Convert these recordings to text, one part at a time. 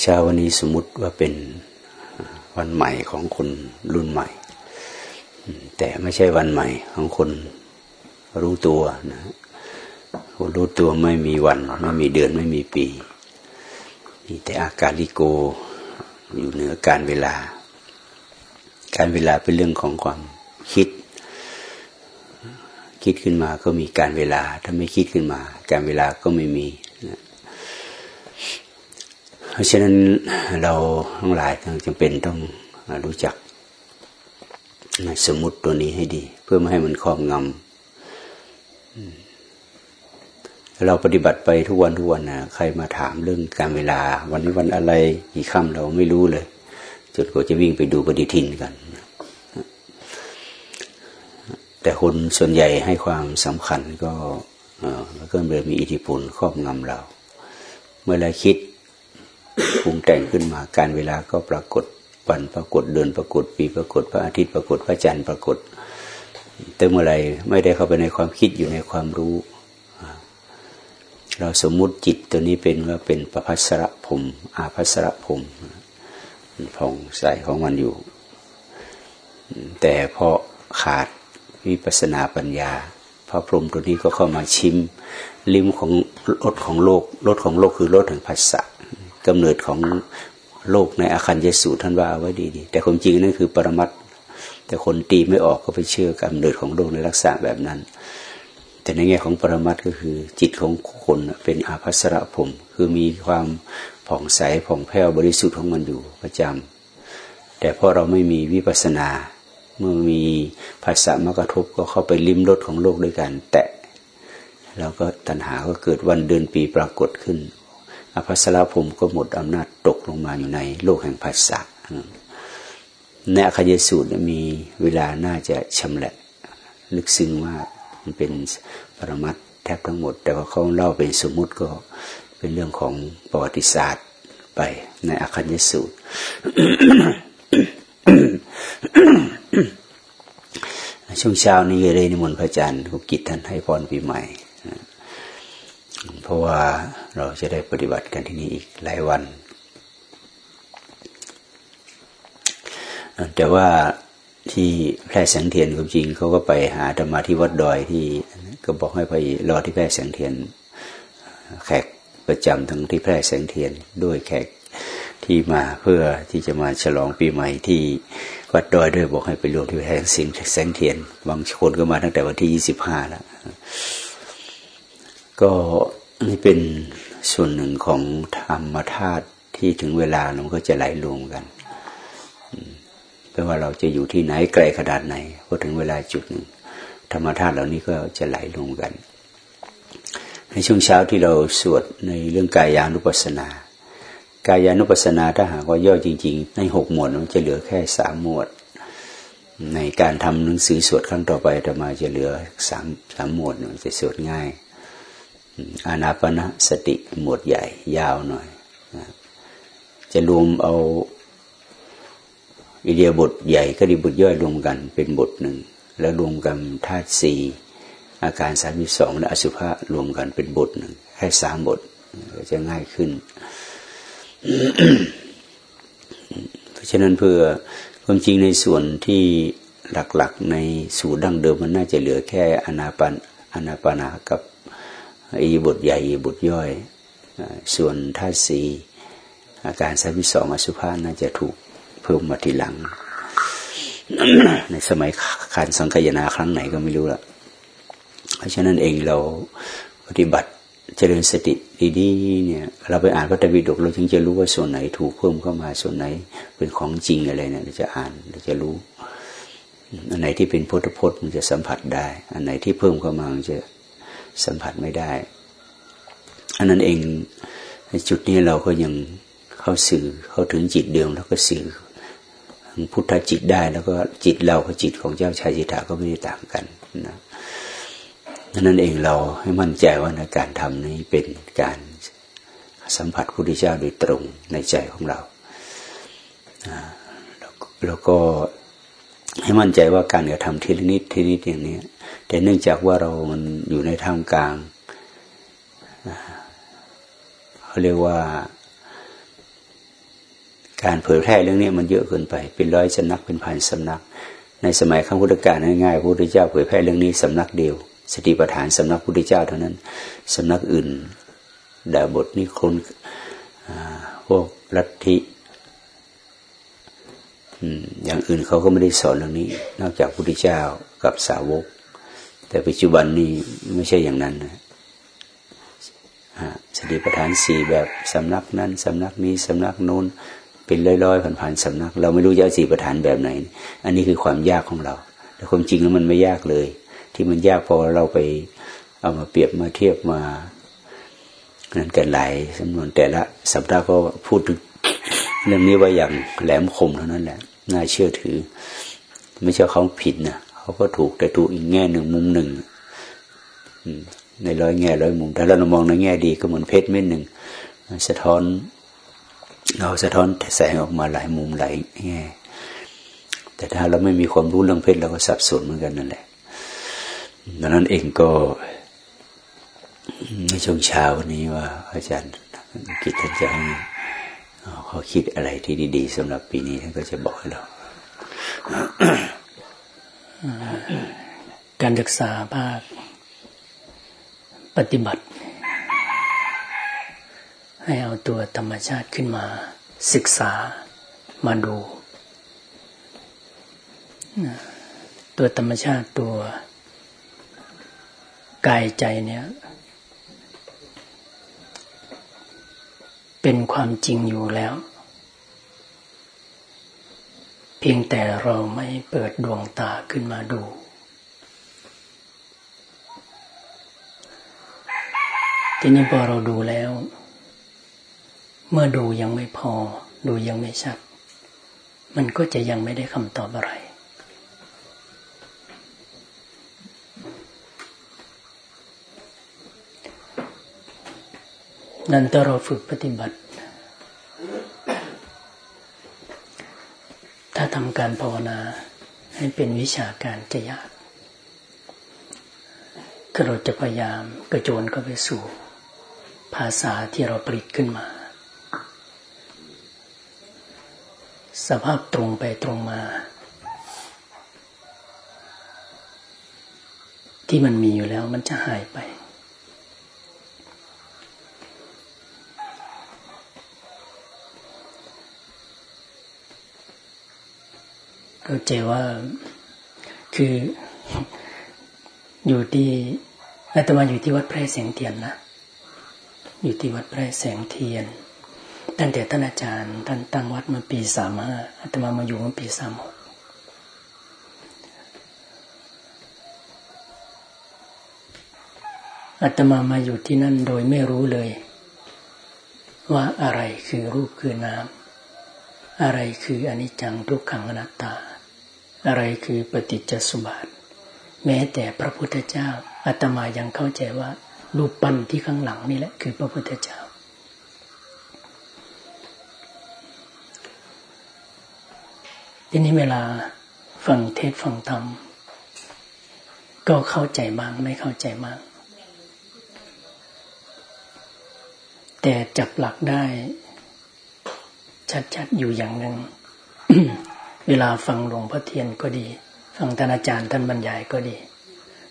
เช้าวันนี้สมมติว่าเป็นวันใหม่ของคนรุ่นใหม่ แต่ไม่ใช่วันใหม่ของคนรู้ตัวนะคนรู้ตัวไม่มีวันไม่มีเดือนไม่มีปีมีแต่อาการลิโกอยู่เหนือการเวลา การเวลาเป็นเรื่องของความคิด คิดขึ้นมาก็มีการเวลา ถ้าไม่คิดขึ้นมา การเวลาก็ไม่มี เพราะฉะนั้นเราทั้งหลายจำเป็นต้องรู้จัก สมมติตัวนี้ให้ดี เพื่อไม่ให้มันครอบงำเราปฏิบัติไปทุกวันทุกวันนะใครมาถามเรื่องการเวลา วันนี้วันอะไรกี่ค่ำเราไม่รู้เลยจนกว่าจะวิ่งไปดูปฏิทินกัน แต่คนส่วนใหญ่ให้ความสำคัญก็แล้วก็เลยมีอิทธิพลครอบงำเรา เมื่อไรคิด ปรุงแต่งขึ้นมาการเวลาก็ปรากฏวันปรากฏเดือนปรากฏปีปรากฏพระอาทิตย์ปรากฏพระจันทร์ปรากฏแต่เมื่อไรไม่ได้เข้าไปในความคิดอยู่ในความรู้ เราสมมุติจิตตัวนี้เป็นว่าเป็นประพัสระผมอาพัสระผมผ่องใสของมันอยู่ แต่พอขาดวิปัสนาปัญญา พระพรหมตัวนี้ก็เข้ามาชิมลิ้มของรสของโลกรสของโลกคือรสแห่งภาษา กำเนิดของโลกในอาคันยสูท่านว่าไว้ดีๆแต่ความจริงนั่นคือปรมัตแต่คนตีไม่ออกก็ไปเชื่อกำเนิดของโลกในลักษณะแบบนั้น แต่ในแง่ของปรมัตก็คือจิตของคนเป็นอาภัสระผม คือมีความผ่องใสผ่องแผ้วบริสุทธิ์ของมันอยู่ประจำแต่พอเราไม่มีวิปัสนา เมื่อมีภาษามากระทบก็เข้าไปลิ้มรสของโลกด้วยกันแตะแล้วก็ตัณหาก็เกิดวันเดือนปีปรากฏขึ้น อภัสราภูมิก็หมดอำนาจตกลงมาอยู่ในโลกแห่งภาษาในอคยสูตรมีเวลาน่าจะชำละ ลึกซึ้งมามันเป็นปรมัตแทบทั้งหมด แต่ว่าเขาเล่าเป็นสมมุติก็เป็นเรื่องของประวัติศาสตร์ไปในอคัญญสูตร ช่วงเช้านี้เลยนิมนต์พระอาจารย์กุกิจท่านให้พรปีใหม่ เพราะว่าเราจะได้ปฏิบัติกันที่นี่อีกหลายวัน แต่ว่าที่แพร่แสงเทียนความจริงเขาก็ไปหาธรรมาที่วัดดอยที่ก็บอกให้ไปรอที่แพร่แสงเทียน แขกประจำทั้งที่แพร่แสงเทียนด้วยแขกที่มาเพื่อที่จะมาฉลองปีใหม่ที่วัดดอยด้วยบอกให้ไปรวมที่แพร่แสงเทียน บางคนก็มาตั้งแต่วันที่ยี่สิบห้าแล้ว ก็ นี่เป็นส่วนหนึ่งของธรรมธาตุที่ถึงเวลามันก็จะไหลรวมกันไม่ว่าเราจะอยู่ที่ไหนไกลขนาดไหนพอถึงเวลาจุดหนึ่ง ธรรมธาตุเหล่านี้ก็จะไหลรวมกัน ในช่วงเช้าที่เราสวดในเรื่องกายานุปัสสนา กายานุปัสสนาถ้าหากว่าย่อจริง ๆ ในหกหมวดมันจะเหลือแค่สามหมวด ในการทำหนังสือสวดครั้งต่อไปจะมาจะเหลือสามสามหมวดมันจะสวดง่าย อานาปณะสติหมวดใหญ่ ยาวหน่อยจะรวมเอาอิเดียบทใหญ่ก็ดีบทย่อยรวมกันเป็นบทหนึ่ง แล้วรวมกันธาตุสี่อาการสามสิบสองและอสุภะรวมกันเป็นบทหนึ่งแค่สามบทก็จะง่ายขึ้น เพราะฉะนั้นเพื่อความจริงในส่วนที่หลักๆในสูตรดั้งเดิมมันน่าจะเหลือแค่อนาปันอนาปานากับ อีบทใหญ่บทย่อย ส่วนท่าสีอาการสามิสองอสุภาน่าจะถูกเพิ่มมาทีหลัง ในสมัยการสังคยนาครั้งไหนก็ไม่รู้ละเพราะฉะนั้นเองเราปฏิบัติเจริญสติดีๆเนี่ย เราไปอ่านพระตรปิฎกเราถึงจะรู้ว่าส่วนไหนถูกเพิ่มเข้ามาส่วนไหนเป็นของจริงอะไรเนี่ยเราจะอ่านเราจะรู้ อันไหนที่เป็นพุทธพจน์มันจะสัมผัสได้ อันไหนที่เพิ่มเข้ามามันจะ สัมผัสไม่ได้ อันนั้นเองจุดนี้เราก็ยังเข้าสื่อเข้าถึงจิตเดิมแล้วก็สื่อพุทธจิตได้แล้วก็จิตเรากับจิตของเจ้าชายจิตาก็ไม่ได้ต่างกันนะนั้นเองเราให้มั่นใจว่าในการทำนี้เป็นการสัมผัสพระพุทธเจ้าโดยตรงในใจของเรา แล้วก็ให้มั่นใจว่าการกระทำทีละนิดทีนิดอย่างนี้ แต่เนื่องจากว่าเรามันอยู่ในท่ามกลางเขาเรียกว่า การเผยแพร่เรื่องนี้มันเยอะเกินไป เป็นร้อยสำนักเป็นพันสำนัก ในสมัยข้างพุทธกาลง่ายๆพระพุทธเจ้าเผยแพร่เรื่องนี้สำนักเดียว สติปัฏฐานสำนักพุทธเจ้าเท่านั้นสำนักอื่นดาบทนิคนพวกลัทธิอย่างอื่นเขาก็ไม่ได้สอนเรื่องนี้ นอกจากพุทธเจ้ากับสาวก แต่ปัจจุบันนี้ไม่ใช่อย่างนั้นนะสติปัฏฐานสี่แบบสำนักนั้นสำนักนี้สำนักนู้นเป็นร้อยๆผ่านๆสำนัก เราไม่รู้จะสี่ปัฏฐานแบบไหน อันนี้คือความยากของเรา แต่ความจริงแล้วมันไม่ยากเลย ที่มันยากพอเราไปเอามาเปรียบมาเทียบมานั้นกันหลายสำนวนแต่ละสัปดาห์ก็พูดถึงเรื่องนี้ว่าอย่างแหลมคมเท่านั้นแหละ น่าเชื่อถือ ไม่ใช่เขาผิดนะ เขาก็ถูกแต่ถูกอีกแง่หนึ่งมุมหนึ่งในร้อยแง่ร้อยมุมถ้าเรามองในแง่ดีก็เหมือนเพชรเม็ดหนึ่งสะท้อนเราสะท้อนแสงออกมาหลายมุมหลายแง่แต่ถ้าเราไม่มีความรู้เรื่องเพชรเราก็สับสนเหมือนกันนั่นแหละดังนั้นเองก็ในช่วงเช้าวันนี้ว่า อาจารย์กิจท่านจะให้เขาคิดอะไรที่ดี ๆสำหรับปีนี้ท่านก็จะบอกให้เรา การศึกษาภาคปฏิบัติ ให้เอาตัวธรรมชาติขึ้นมา ศึกษามาดู ตัวธรรมชาติตัวกายใจเนี่ย เป็นความจริงอยู่แล้ว เพียงแต่เราไม่เปิดดวงตาขึ้นมาดู ทีนี้พอเราดูแล้ว เมื่อดูยังไม่พอ ดูยังไม่ชัด มันก็จะยังไม่ได้คำตอบอะไร นั่นถ้าเราฝึกปฏิบัติ ถ้า ทำการภาวนาให้เป็นวิชาการจะยากก็เราจะพยายามกระโจนเข้าไปสู่ ภาษาที่เราผลิตขึ้นมา สภาพตรงไปตรงมา ที่มันมีอยู่แล้วมันจะหายไป เข้าใจว่าคืออยู่ที่อาตมาอยู่ที่วัดแพร่แสงเทียนนะอยู่ที่วัดแพร่แสงเทียน ตั้งแต่ท่านอาจารย์ท่านตั้งวัดมาปีสามห้าอาตมามาอยู่มาปีสามหกอาตมามาอยู่ที่นั่นโดยไม่รู้เลย ว่าอะไรคือรูปคือน้ำอะไรคืออนิจจังทุกขังอนัตตา อะไรคือปฏิจจสมบัติแม้แต่พระพุทธเจ้าอาตมายังเข้าใจว่า รูปปั้นที่ข้างหลังนี่แหละคือพระพุทธเจ้า ทีนี้เวลาฟังเทศฟังธรรม ก็เข้าใจบ้างไม่เข้าใจบ้างแต่จับหลักได้ ชัดๆอยู่อย่างหนึ่ง เวลาฟังหลวงพ่อเทียนก็ดี ฟังท่านอาจารย์ท่านบรรยายก็ดี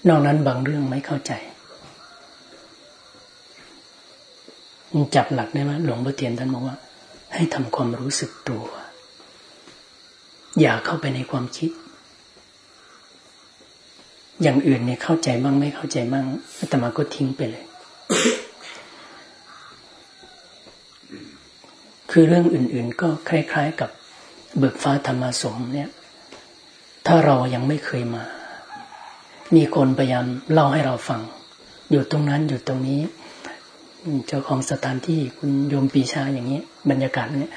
นอกนั้นบางเรื่องไม่เข้าใจจับหลักได้ไหมหลวงพ่อเทียนท่านบอกว่า ให้ทำความรู้สึกตัว อย่าเข้าไปในความคิด อย่างอื่นเนี่ยเข้าใจบ้างไม่เข้าใจบ้างอาตมาก็ทิ้งไปเลย คือเรื่องอื่น ๆ ก็คล้าย ๆกับ เบิกฟ้าธรรมสมเนี่ย ถ้าเรายังไม่เคยมา มีคนพยายามเล่าให้เราฟัง อยู่ตรงนั้นอยู่ตรงนี้ เจ้าของสถานที่คุณโยมปีชาอย่างนี้ บรรยากาศเนี่ย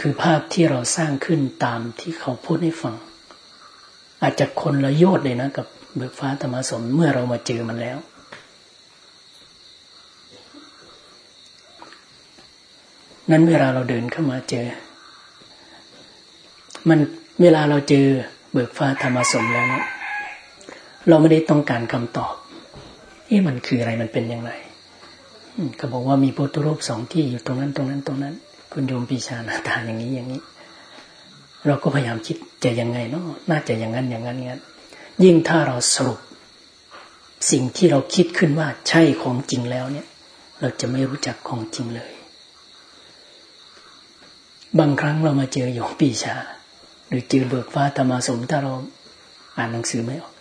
คือภาพที่เราสร้างขึ้นตามที่เขาพูดให้ฟัง อาจจะคนละโยชน์เลยนะกับเบิกฟ้าธรรมสมเมื่อเรามาเจอมันแล้วนั้นเวลาเราเดินเข้ามาเจอ มันเวลาเราเจอเบิกฟ้าธรรมสมแล้วเนี่ยเราไม่ได้ต้องการคำตอบเอ๊ะมันคืออะไรมันเป็นยังไงก็บอกว่ามีพุทธรูปสองที่อยู่ตรงนั้นตรงนั้นตรงนั้น คุณโยมปีชาหน้าตาอย่างนี้อย่างนี้ เราก็พยายามคิดจะยังไงเนาะน่าจะอย่างนั้นอย่างนั้นอย่างนั้นยิ่งถ้าเราสรุป สิ่งที่เราคิดขึ้นว่าใช่ของจริงแล้วเนี่ย เราจะไม่รู้จักของจริงเลย บางครั้งเรามาเจอโยมปีชา รือเจอเบิกฟ้าธรรมสมถ้าเราอ่านหนังสือไม่ออก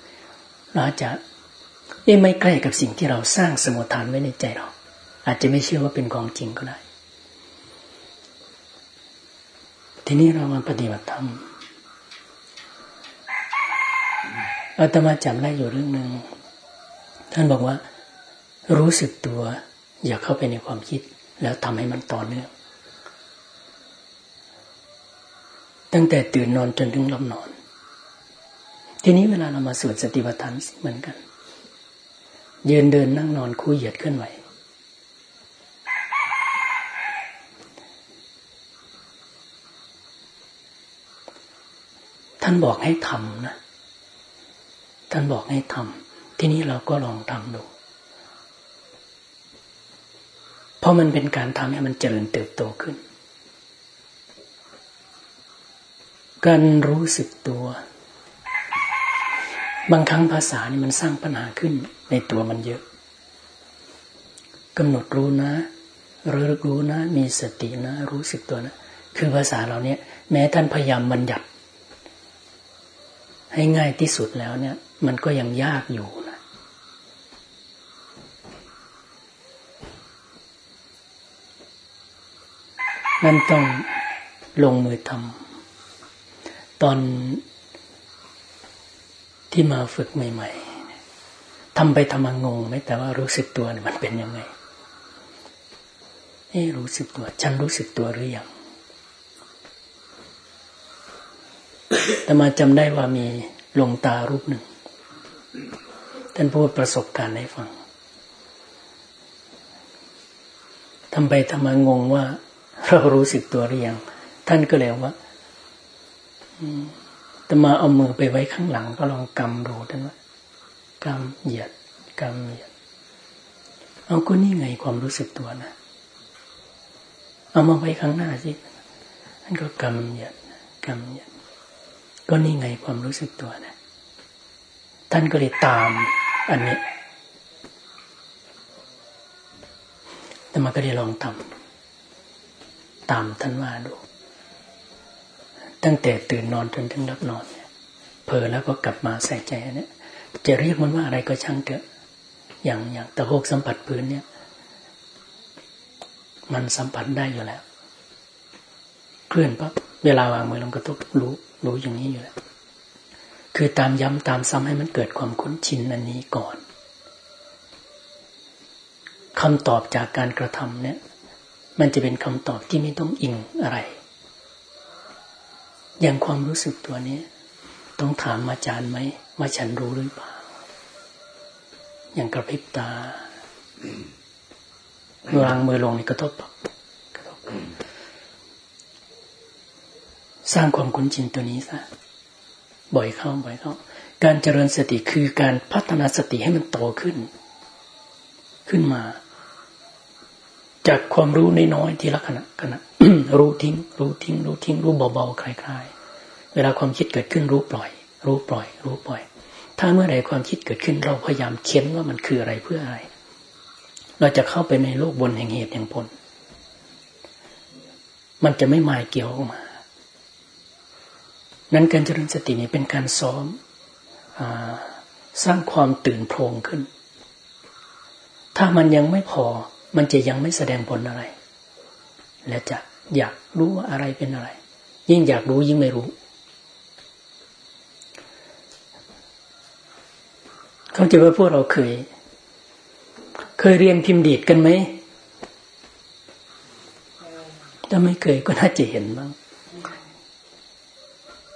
เราจะเอ๊ไม่ใกล้กับสิ่งที่เราสร้างสมุทฐานไว้ในใจเรา อาจจะไม่เชื่อว่าเป็นของจริงก็ได้ ทีนี้เรามาปฏิบัติธรรมอาตมาจำได้อยู่เรื่องหนึ่งท่านบอกว่า รู้สึกตัว อย่าเข้าไปในความคิด แล้วทำให้มันต่อเนื่อง ตั้งแต่ตื่นนอนจนถึงหลับนอน ทีนี้เวลาเรามาสวดสติปัฏฐานเหมือนกัน ยืนเดินนั่งนอนคู่เหยียดเคลื่อนไหวท่านบอกให้ทำนะ ท่านบอกให้ทำ ทีนี้เราก็ลองทำดู เพราะมันเป็นการทำให้มันเจริญเติบโตขึ้น การรู้สึกตัว บางครั้งภาษานี่มันสร้างปัญหาขึ้นในตัวมันเยอะกำหนดรู้นะระลึกรู้นะ มีสตินะ รู้สึกตัวนะ คือภาษาเราเนี่ย แม้ท่านพยายามบัญญัติ ให้ง่ายที่สุดแล้วเนี่ย มันก็ยังยากอยู่นะ นั่นต้องลงมือทำ ตอนที่มาฝึกใหม่ ๆทำไปทำมางงไหมแต่ว่ารู้สึกตัวมันเป็นยังไงเอ้รู้สึกตัว ฉันรู้สึกตัวหรือยังแต่มาจำได้ว่ามีหลวงตารูปหนึ่ง ท่านพูดประสบการณ์ให้ฟังทำไปทำมางงว่า เรารู้สึกตัวหรือยัง ท่านก็เลยว่า ต่มาเอามือไปไว้ข้างหลัง ก็ลองกำดูท่านว่ากำเหยียดกำเหยียด เอาก็นี่ไงความรู้สึกตัวนะ เอามาไว้ข้างหน้าสิท่านก็กำเหยียดกำเหยียด ก็นี่ไงความรู้สึกตัวนะ ท่านก็เลยตามอันนี้แต่มาก็ได้ลองทำตามท่านว่าดู ตั้งแต่ตื่นนอนจนถึงรับนอนเนี่ยเพอแล้วก็กลับมาใส่ใจเนี่ยจะเรียกมันว่าอะไรก็ช่างเถอะ อย่างอย่างตะโกสัมผัสพื้นเนี่ย มันสัมผัสได้อยู่แล้ว เคลื่อนปั๊บเวลาวางมือลงกระทบรู้รู้อย่างนี้อยู่แล้ว คือตามย้ำตามซ้ำให้มันเกิดความคุ้นชินอันนี้ก่อนคำตอบจากการกระทำเนี่ย มันจะเป็นคำตอบที่ไม่ต้องอิงอะไร อย่างความรู้สึกตัวนี้ ต้องถามอาจารย์ไหมว่าฉันรู้หรือเปล่า อย่างกระพริบตาวางมือลงนี่กระทบกระทบ สร้างความคุ้นชินตัวนี้ซะบ่อยเข้าบ่อยเข้า การเจริญสติคือการพัฒนาสติให้มันโตขึ้น ขึ้นมา จากความรู้น้อยๆทีละขณะขณะรู้ทิ้ง รู้ทิ้ง รู้ทิ้ง รู้เบาๆคลายๆ เวลาความคิดเกิดขึ้นรู้ปล่อย รู้ปล่อย รู้ปล่อย ถ้าเมื่อใดความคิดเกิดขึ้น เราพยายามเค้นว่ามันคืออะไรเพื่ออะไร เราจะเข้าไปในโลกบนแห่งเหตุแห่งผล มันจะไม่มายเกี่ยวออกมา นั้นการเจริญสตินี้เป็นการซ้อมอสร้างความตื่นโพรงขึ้น ถ้ามันยังไม่พอ มันจะยังไม่แสดงผลอะไร และจะอยากรู้ว่าอะไรเป็นอะไร ยิ่งอยากรู้ยิ่งไม่รู้ เขาจะว่าพวกเราเคย เคยเรียนพิมพ์ดีดกันไหมถ้าไม่เคยก็น่าจะเห็นบ้าง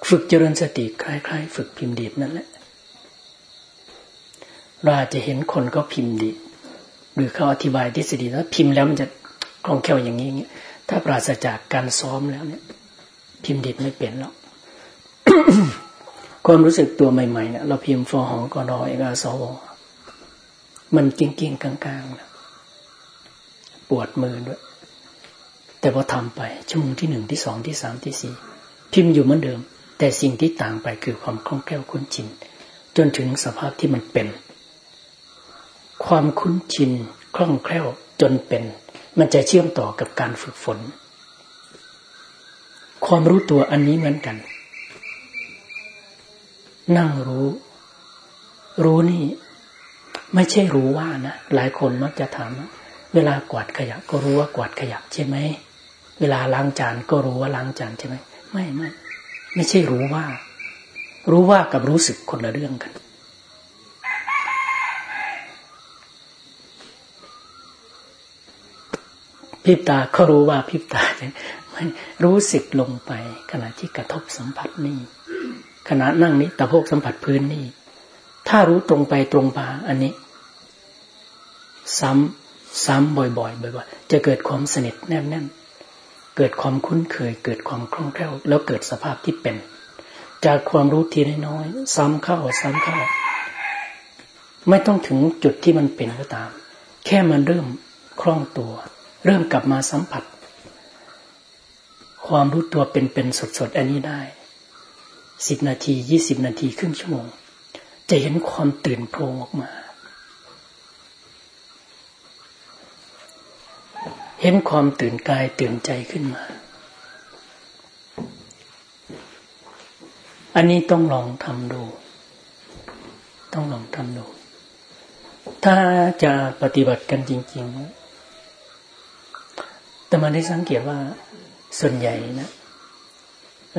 ฝึกเจริญสติคล้ายๆ ฝึกพิมพ์ดีดนั่นแหละเราอาจจะเห็นคนก็พิมพ์ดีหรือเขาอธิบายทฤษฎีแล้วพิมพ์แล้วมันจะคล่องแคล่วอย่างนี้อย่างนี้ถ้าปราศจากการซ้อมแล้วเนี่ย พิมพ์ดิดไม่เป็นหรอก ความรู้สึกตัวใหม่ๆเนี่ยเราพิมพ์ฟอหองกอนอเอกาสวมันกิ้งกิ้งกลางๆนะปวดมือด้วย แต่พอทำไปชั่วโมงที่หนึ่งที่สองที่สามที่สี่พิมพ์อยู่เหมือนเดิม แต่สิ่งที่ต่างไปคือความคล่องแคล่วคุ้นชิน จนถึงสภาพที่มันเป็น ความคุ้นชินคล่องแคล่วจนเป็น มันจะเชื่อมต่อกับการฝึกฝน ความรู้ตัวอันนี้เหมือนกัน นั่งรู้ รู้นี่ ไม่ใช่รู้ว่านะหลายคนมักจะถามเวลากวาดขยะก็รู้ว่ากวาดขยะใช่ไหมเวลาล้างจานก็รู้ว่าล้างจานใช่ไหมไม่ไม่ไม่ใช่รู้ว่า รู้ว่ากับรู้สึกคนละเรื่องกัน พิบตาก็รู้ว่าพิบตาไม่รู้สึกลงไปขณะที่กระทบสัมผัสนี่ ขณะนั่งนี้ตะโพกสัมผัสพื้นนี่ ถ้ารู้ตรงไปตรงมาอันนี้ ซ้ำซ้ำบ่อยๆบ่อยๆจะเกิดความสนิทแนบแน่นเกิดความคุ้นเคย เกิดความคล่องแคล่ว แล้วเกิดสภาพที่เป็น จากความรู้ทีน้อยๆซ้ำเข้าซ้ำเข้าไม่ต้องถึงจุดที่มันเป็นก็ตาม แค่มันเริ่มคล่องตัว เริ่มกลับมาสัมผัส ความรู้ตัวเป็นเป็นสดๆ อันนี้ได้ สิบนาทียี่สิบนาทีครึ่งชั่วโมง จะเห็นความตื่นโพลงออกมา เห็นความตื่นกายตื่นใจขึ้นมา อันนี้ต้องลองทำดู ต้องลองทำดู ถ้าจะปฏิบัติกันจริง ๆ แต่มาได้สังเกตว่าส่วนใหญ่นะ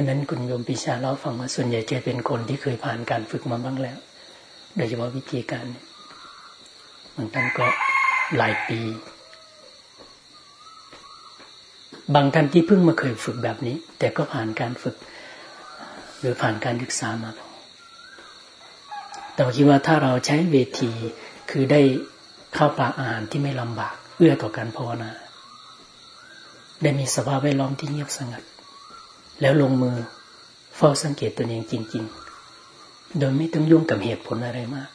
วันนั้นคุณโยมปิชาเล่าฟังว่าส่วนใหญ่จะเป็นคนที่เคยผ่านการฝึกมาบ้างแล้ว โดยเฉพาะวิธีการบางท่านก็หลายปี บางท่านที่เพิ่งมาเคยฝึกแบบนี้ แต่ก็ผ่านการฝึก หรือผ่านการศึกษามาแต่คิดว่าถ้าเราใช้เวทีคือได้เข้าปลาอาหารที่ไม่ลำบากเอื้อต่อการภาวนา ได้มีสภาพแวดล้อมที่เงียบสงัด แล้วลงมือเฝ้าสังเกตตัวเองจริง ๆ โดยไม่ต้องยุ่งกับเหตุผลอะไรมาก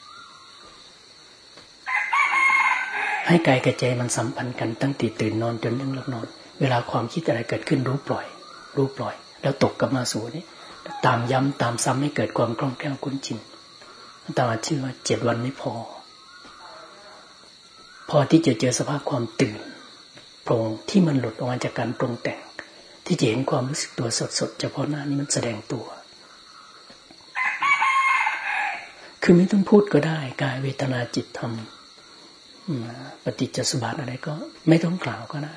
ให้กายกับใจมันสัมพันธ์กันตั้งแต่ตื่นนอนจนนั่งหลับนอน เวลาความคิดอะไรเกิดขึ้นรู้ปล่อย รู้ปล่อย แล้วตกกลับมาสู่นี่ตามย้ำตามซ้ำให้เกิดความคล่องแคล่วคุ้นชินตาชื่อว่าเจ็ดวันไม่พอ พอที่จะเจอสภาพความตื่นโปร่งที่มันหลุดออกมาจากการปรุงแต่ง ที่จะเห็นความรู้สึกตัวสดๆเฉพาะหน้านี้มันแสดงตัว คือไม่ต้องพูดก็ได้กายเวทนาจิตธรรมปฏิจจสุบาทอะไรก็ ไม่ต้องกล่าวก็ได้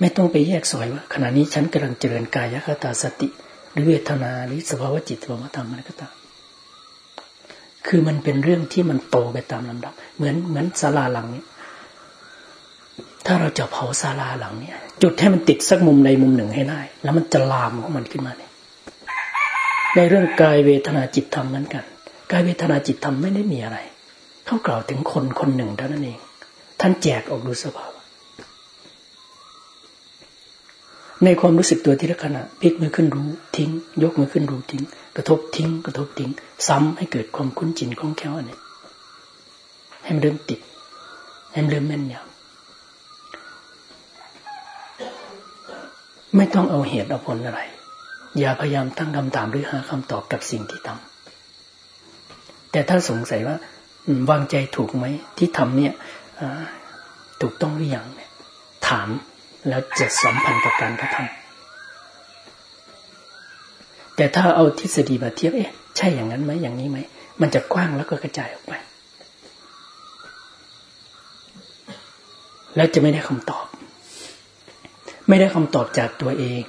ไม่ต้องไปแยกสอยว่า ขณะนี้ฉันกำลังเจริญกายคตาสติ หรือเวทนาหรือสภาวะจิตสภาวะธรรมอะไรก็ตามคือมันเป็นเรื่องที่มันโตไปตามลำดับ เหมือนเหมือนศาลาหลังนี้ถ้าเราจะเผาศาลาหลังเนี้ จุดให้มันติดสักมุมใดมุมหนึ่งให้ได้ แล้วมันจะลามของมันขึ้นมาเนี่ยในเรื่องกายเวทนาจิตธรรมเหมือนกัน กายเวทนาจิตธรรมไม่ได้มีอะไร เขากล่าวถึงคนคนหนึ่งเท่านั้นเอง ท่านแจกออกดูสภาพในความรู้สึกตัวที่ละขณะพลิกมือขึ้นรู้ทิ้ง ยกมือขึ้นรู้ทิ้ง กระทบทิ้ง กระทบทิ้ง ซ้ำให้เกิดความคุ้นจินคล่องแคล่วเนี่ยให้มันเริ่มติดให้มันเริ่มแม่นยำ ไม่ต้องเอาเหตุเอาผลอะไร อย่าพยายามตั้งคำถามหรือหาคำตอบกับสิ่งที่ทำแต่ถ้าสงสัยว่าวางใจถูกไหมที่ทำเนี่ยถูกต้องหรือยังเนี่ยถามแล้วจะสัมพันธ์กับการกระทำแต่ถ้าเอาทฤษฎีมาเทียบเอ๊ะใช่อย่างนั้นไหมอย่างนี้ไหมมันจะกว้างแล้วก็กระจายออกไป แล้วจะไม่ได้คำตอบ ไม่ได้คำตอบจากตัวเอง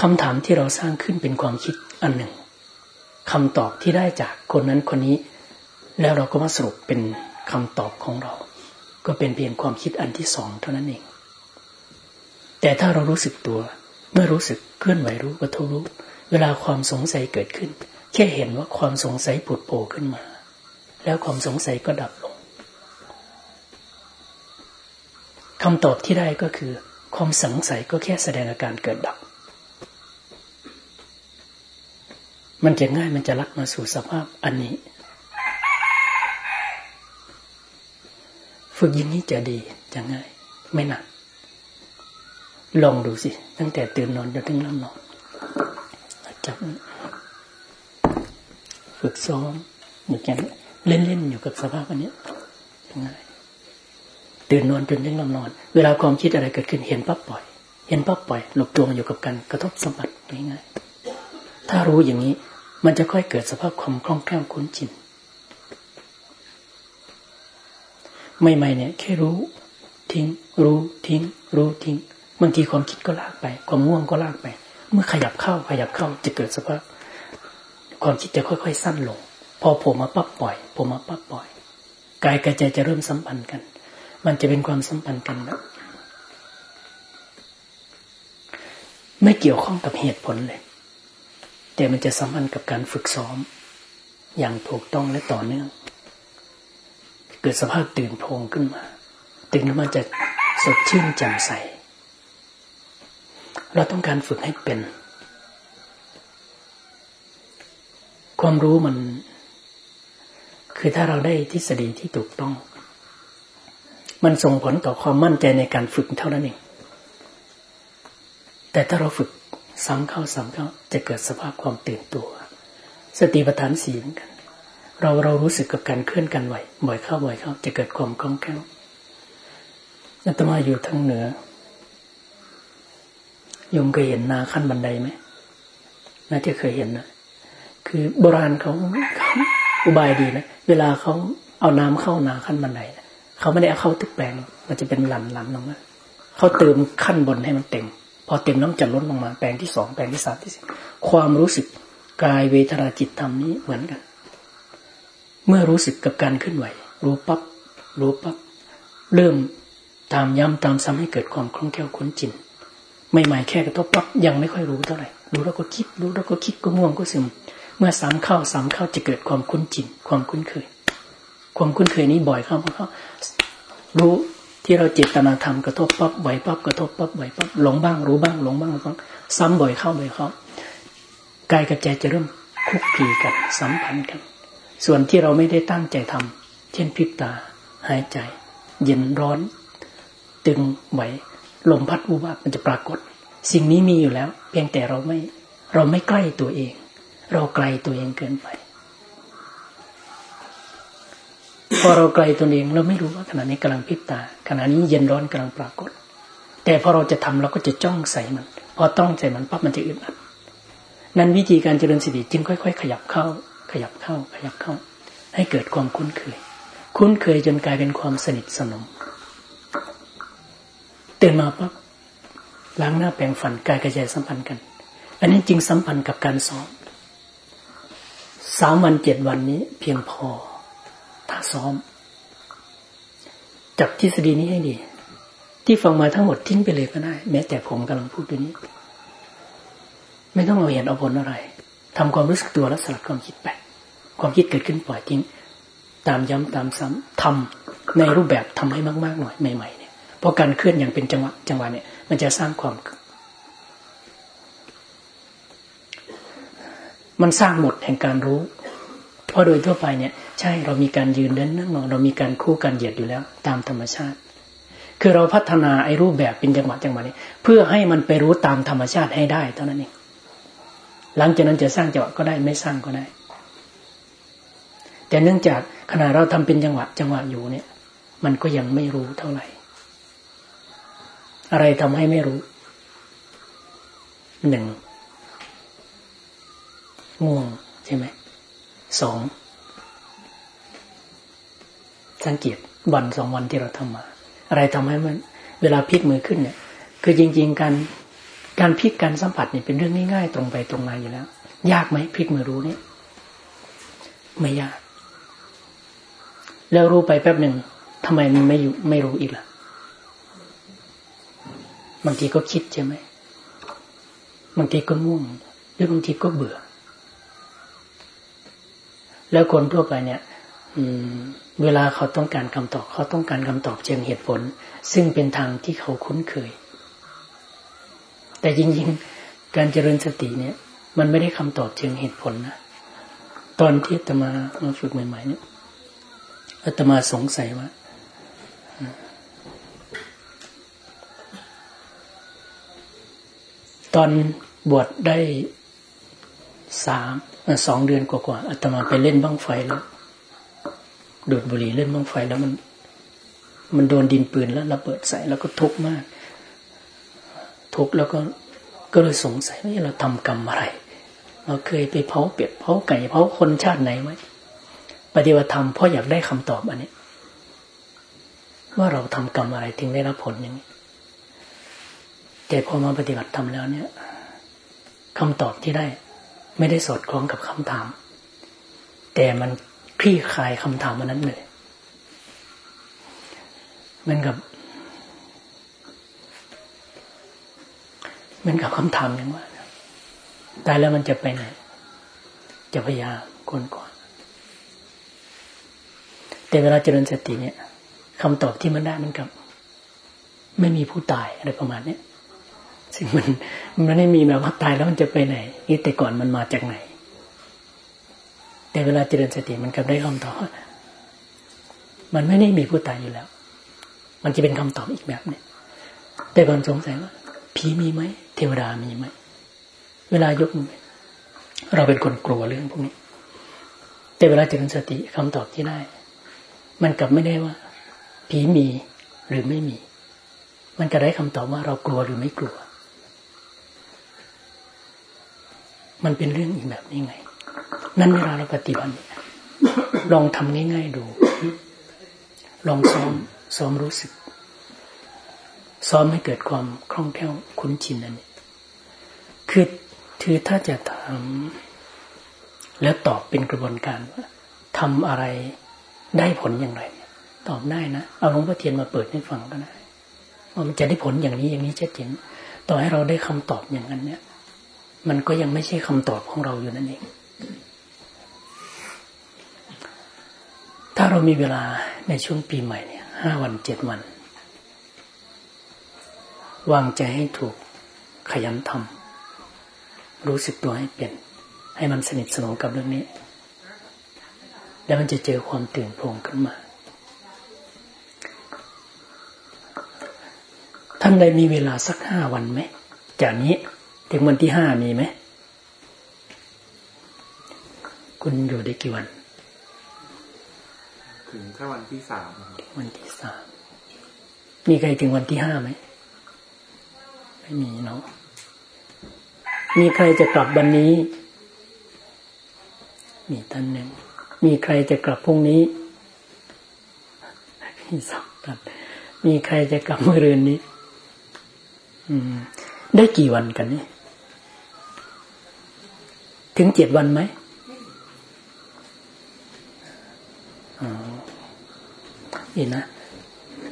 คำถามที่เราสร้างขึ้นเป็นความคิดอันหนึ่งคำตอบที่ได้จากคนนั้นคนนี้ แล้วเราก็มาสรุปเป็นคำตอบของเรา ก็เป็นเพียงความคิดอันที่สองเท่านั้นเอง แต่ถ้าเรารู้สึกตัวเมื่อรู้สึกเคลื่อนไหวรู้ก็ทุรู้ เวลาความสงสัยเกิดขึ้น แค่เห็นว่าความสงสัยผุดโผล่ขึ้นมา แล้วความสงสัยก็ดับลง คำตอบที่ได้ก็คือ ความสงสัยก็แค่แสดงอาการเกิดดับ มันจะง่ายมันจะลักมาสู่สภาพอันนี้ ฝึกอย่งนี้จะดีจะง่าย ไม่หนักลองดูสิ ตั้งแต่ตื่นนอนจนถึงหลับนอนจับฝึกซ้อมอยู่แค่เล่นๆอยู่กับสภาพอันนี้ง่าย ตื่นนอนจนถึงหลับนอน เวลาความคิดอะไรเกิดขึ้นเห็นปั๊บปล่อย เห็นปั๊บปล่อย หลบตัวอยู่กับการกระทบสัมผัสง่ายๆถ้ารู้อย่างนี้มันจะค่อยเกิดสภาพความคล่องแคล่วคุ้นชินใหม่ๆเนี่ยแค่รู้ ทิ้ง รู้ทิ้ง รู้ทิ้งบางทีความคิดก็ลากไป ความง่วงก็ลากไป เมื่อขยับเข้าขยับเข้าจะเกิดสภาพความคิดจะค่อย ๆ สั้นลง พอผมมาปั๊บปล่อยผมมาปั๊บปล่อยกายกับใจจะเริ่มสัมพันธ์กัน มันจะเป็นความสัมพันธ์กันแบบไม่เกี่ยวข้องกับเหตุผลเลย แต่มันจะสัมพันธ์กับการฝึกซ้อม อย่างถูกต้องและต่อเนื่อง เกิดสภาพตื่นโพงขึ้นมา ตื่นขึ้นมาจะสดชื่นแจ่มใส เราต้องการฝึกให้เป็น ความรู้มัน คือถ้าเราได้ทฤษฎีที่ถูกต้อง มันส่งผลต่อความมั่นใจในการฝึกเท่านั้นเอง แต่ถ้าเราฝึกซ้ำเข้าซ้ำเข้าจะเกิดสภาพความตื่นตัว สติปัฏฐานสีเหมือนกัน เราเรารู้สึกกับการเคลื่อนกันไหวบ่อยเข้าบ่อยเข้า จะเกิดความคล่องแคล่วนัตมาอยู่ทางเหนือยมเคยเห็นนาขั้นบันไดไหมน่าจะเคยเห็นนะคือโบราณเขาอุบายดีนะเวลาเขาเอาน้ำเข้านาขั้นบันได เขาไม่ได้เอาเข้าตึกแปลง มันจะเป็นหลันหลันลงมาเขาเติมขั้นบนให้มันเต็ม พอเต็มน้ำจะลดลงมาแปลงที่สองแปลงที่สามที่สี่ความรู้สึกกายเวทนาจิตธรรมนี้เหมือนกัน เมื่อรู้สึกกับการเคลื่อนไหว รู้ปับ๊บรู้ปับ๊บเริ่มตามย้ำตามซ้ำให้เกิดความคล่องแคล่วคุ้นจินไม่ใหม่แค่กระทบปั๊บยังไม่ค่อยรู้เท่าไหร่รู้แล้วก็คิด รู้แล้วก็คิดก็ง่วงก็ซึม เมื่อซ้ำเข้าซ้ำเข้าจะเกิดความคุ้นจินความคุ้นเคย ความคุ้นเคยนี้บ่อยเข้าเข้ารู้ที่เราเจตนาทำกระทบปั๊บไหวปั๊บกระทบปั๊บไหวปั๊บหลงบ้างรู้บ้างหลงบ้างหลงบ้างซ้ำบ่อยเข้าบ่อยเข้ากายกับใจจะเริ่มคุกคีกันสัมพันธ์กัน ส่วนที่เราไม่ได้ตั้งใจทำเช่นพิบตา หายใจ เย็นร้อน ตึงไหวลมพัดอุบาบมันจะปรากฏ สิ่งนี้มีอยู่แล้ว เพียงแต่เราไม่เราไม่ใกล้ตัวเอง เราไกลตัวเองเกินไป พอเราไกลตัวเองเราไม่รู้ว่าขณะนี้กำลังพิบตา ขณะนี้เย็นร้อนกำลังปรากฏ แต่พอเราจะทำเราก็จะจ้องใส่มัน พอต้องใส่มันปั๊บมันจะอึดอัดนั้นวิธีการเจริญสติจึงค่อย ๆ ขยับเข้า ขยับเข้า ขยับเข้า ให้เกิดความคุ้นเคย คุ้นเคยจนกลายเป็นความสนิทสนมตื่นมาปั๊บล้างหน้าแปรงฟันกายกระจายสัมพันธ์กัน อันนี้จริงสัมพันธ์กับการซ้อมสามวันเจ็ดวันนี้เพียงพอ ถ้าซ้อม จับทฤษฎีนี้ให้ดี ที่ฟังมาทั้งหมดทิ้งไปเลยก็ได้ แม้แต่ผมกำลังพูดตัวนี้ ไม่ต้องเอาเห็นเอาผลอะไรทำความรู้สึกตัวแล้วสลัดความคิดไป ความคิดเกิดขึ้นปล่อยทิ้ง ตามย้ำตามซ้ำทำในรูปแบบทำให้มากๆหน่อยใหม่ๆเนี่ยเพราะการเคลื่อนอย่างเป็นจังหวะจังหวะเนี่ย มันจะสร้างความ มันสร้างหมดแห่งการรู้ เพราะโดยทั่วไปเนี่ย ใช่เรามีการยืนเดินนั่งนอนเรามีการคู่กันเหยียดอยู่แล้ว ตามธรรมชาติ คือเราพัฒนาไอ้รูปแบบเป็นจังหวะจังหวะนี้ เพื่อให้มันไปรู้ตามธรรมชาติให้ได้เท่านั้นเองหลังจากนั้นจะสร้างจังหวะก็ได้ไม่สร้างก็ได้ แต่เนื่องจากขณะเราทำเป็นจังหวะจังหวะอยู่เนี่ย มันก็ยังไม่รู้เท่าไหร่ อะไรทำให้ไม่รู้หนึ่งง่วงใช่ไหมสอง สังเกตวันสองวันที่เราทำมา อะไรทำให้มัน เวลาพลิกมือขึ้นเนี่ย คือจริง ๆ การการพลิกการสัมผัสเนี่ยเป็นเรื่องง่ายๆตรงไปตรงมาอยู่แล้ว ยากไหมพลิกมือรู้เนี่ยไม่ยาก แล้วรู้ไปแป๊บหนึ่งทำไมมันไม่อยู่ไม่รู้อีกล่ะบางทีก็คิดใช่ไหมบางทีก็ง่วงหรือบางทีก็เบื่อ แล้วคนทั่วไปเนี่ย เวลาเขาต้องการคำตอบ เขาต้องการคำตอบเชิงเหตุผล ซึ่งเป็นทางที่เขาคุ้นเคย แต่จริงๆ การเจริญสติเนี่ย มันไม่ได้คำตอบเชิงเหตุผลนะตอนที่อาตมามาฝึกใหม่ ๆ เนี่ยอาตมาสงสัยว่าตอนบวชได้สามสองเดือนกว่าๆอาตมาไปเล่นบ้างไฟแล้ว ดูดบุหรี่เล่นบ้างไฟแล้วมัน มันโดนดินปืนแล้วระเบิดใส่แล้วก็ทุกข์มาก ทุกข์แล้วก็ก็เลยสงสัยว่าเราทำกรรมอะไร เราเคยไปเผาเป็ดเผาไก่เผาคนชาติไหนไว้ปฏิบัติธรรมเพราะอยากได้คำตอบอันนี้ ว่าเราทำกรรมอะไรถึงได้รับผลอย่างนี้แต่พอมาปฏิบัติธรรมแล้วเนี่ยคำตอบที่ได้ ไม่ได้สอดคล้องกับคำถาม แต่มัน คลี่คลายคำถามมันนั้นเลยมันกับมันกับคำถามอย่างว่าตายแล้วมันจะไปไหน จะพยายามคนก่อน แต่เวลาเจริญสติเนี่ยคำตอบที่มันได้มันกับ ไม่มีผู้ตายอะไรประมาณเนี้ยซึ่งมันมันไม่มีแบบว่าตายแล้วมันจะไปไหนนี่แต่ก่อนมันมาจากไหน แต่เวลาเจริญสติมันกับได้คำตอบมันไม่ได้มีผู้ตายอยู่แล้ว มันจะเป็นคำตอบอีกแบบนี่ยแต่ก่อนสงสัยว่าผีมีไหมเทวดามีไหมเวลายกมือเราเป็นคนกลัวเรื่องพวกนี้ แต่เวลาเจริญสติคำตอบที่ได้ มันกลับไม่ได้ว่า ผีมีหรือไม่มี มันจะได้คำตอบว่าเรากลัวหรือไม่กลัว มันเป็นเรื่องอีกแบบนี้ไง นั่นเวลาเราปฏิบัติ ลองทำง่าย ๆดู ลองซ้อมซ้อมรู้สึก ซ้อมให้เกิดความคล่องแคล่วคุ้นชินนั่นเองคือคือถ้าจะทำแล้วตอบเป็นกระบวนการว่าทำอะไรได้ผลอย่างไร ตอบได้นะ เอาหลวงพ่อเทียนมาเปิดให้ฟังก็ได้ว่ามันจะได้ผลอย่างนี้อย่างนี้ชัดเจนต่อให้เราได้คำตอบอย่างนั้นเนี่ย มันก็ยังไม่ใช่คำตอบของเราอยู่นั่นเอง ถ้า เรามีเวลาในช่วงปีใหม่เนี่ยห้าวันเจ็ดวัน วางใจให้ถูกขยันทำรู้สึกตัวให้เป็น ให้มันสนิทสนมกับเรื่องนี้ แล้วมันจะเจอความตื่นโพลงขึ้นมา ท่านใดมีเวลาสักห้าวันไหม จากนี้ถึงวันที่ห้ามีไหม คุณอยู่ได้กี่วัน ถึงแค่วันที่สามวันที่สามมีใครถึงวันที่ห้าไหมไม่มีเนาะมีใครจะกลับวันนี้ มีท่านหนึ่ง มีใครจะกลับพรุ่งนี้มีสองท่านมีใครจะกลับเมื่อเรืนนี้ อืม ได้กี่วันกันนี่ถึงเจ็ดวันไหมอ๋อ เห็นนะ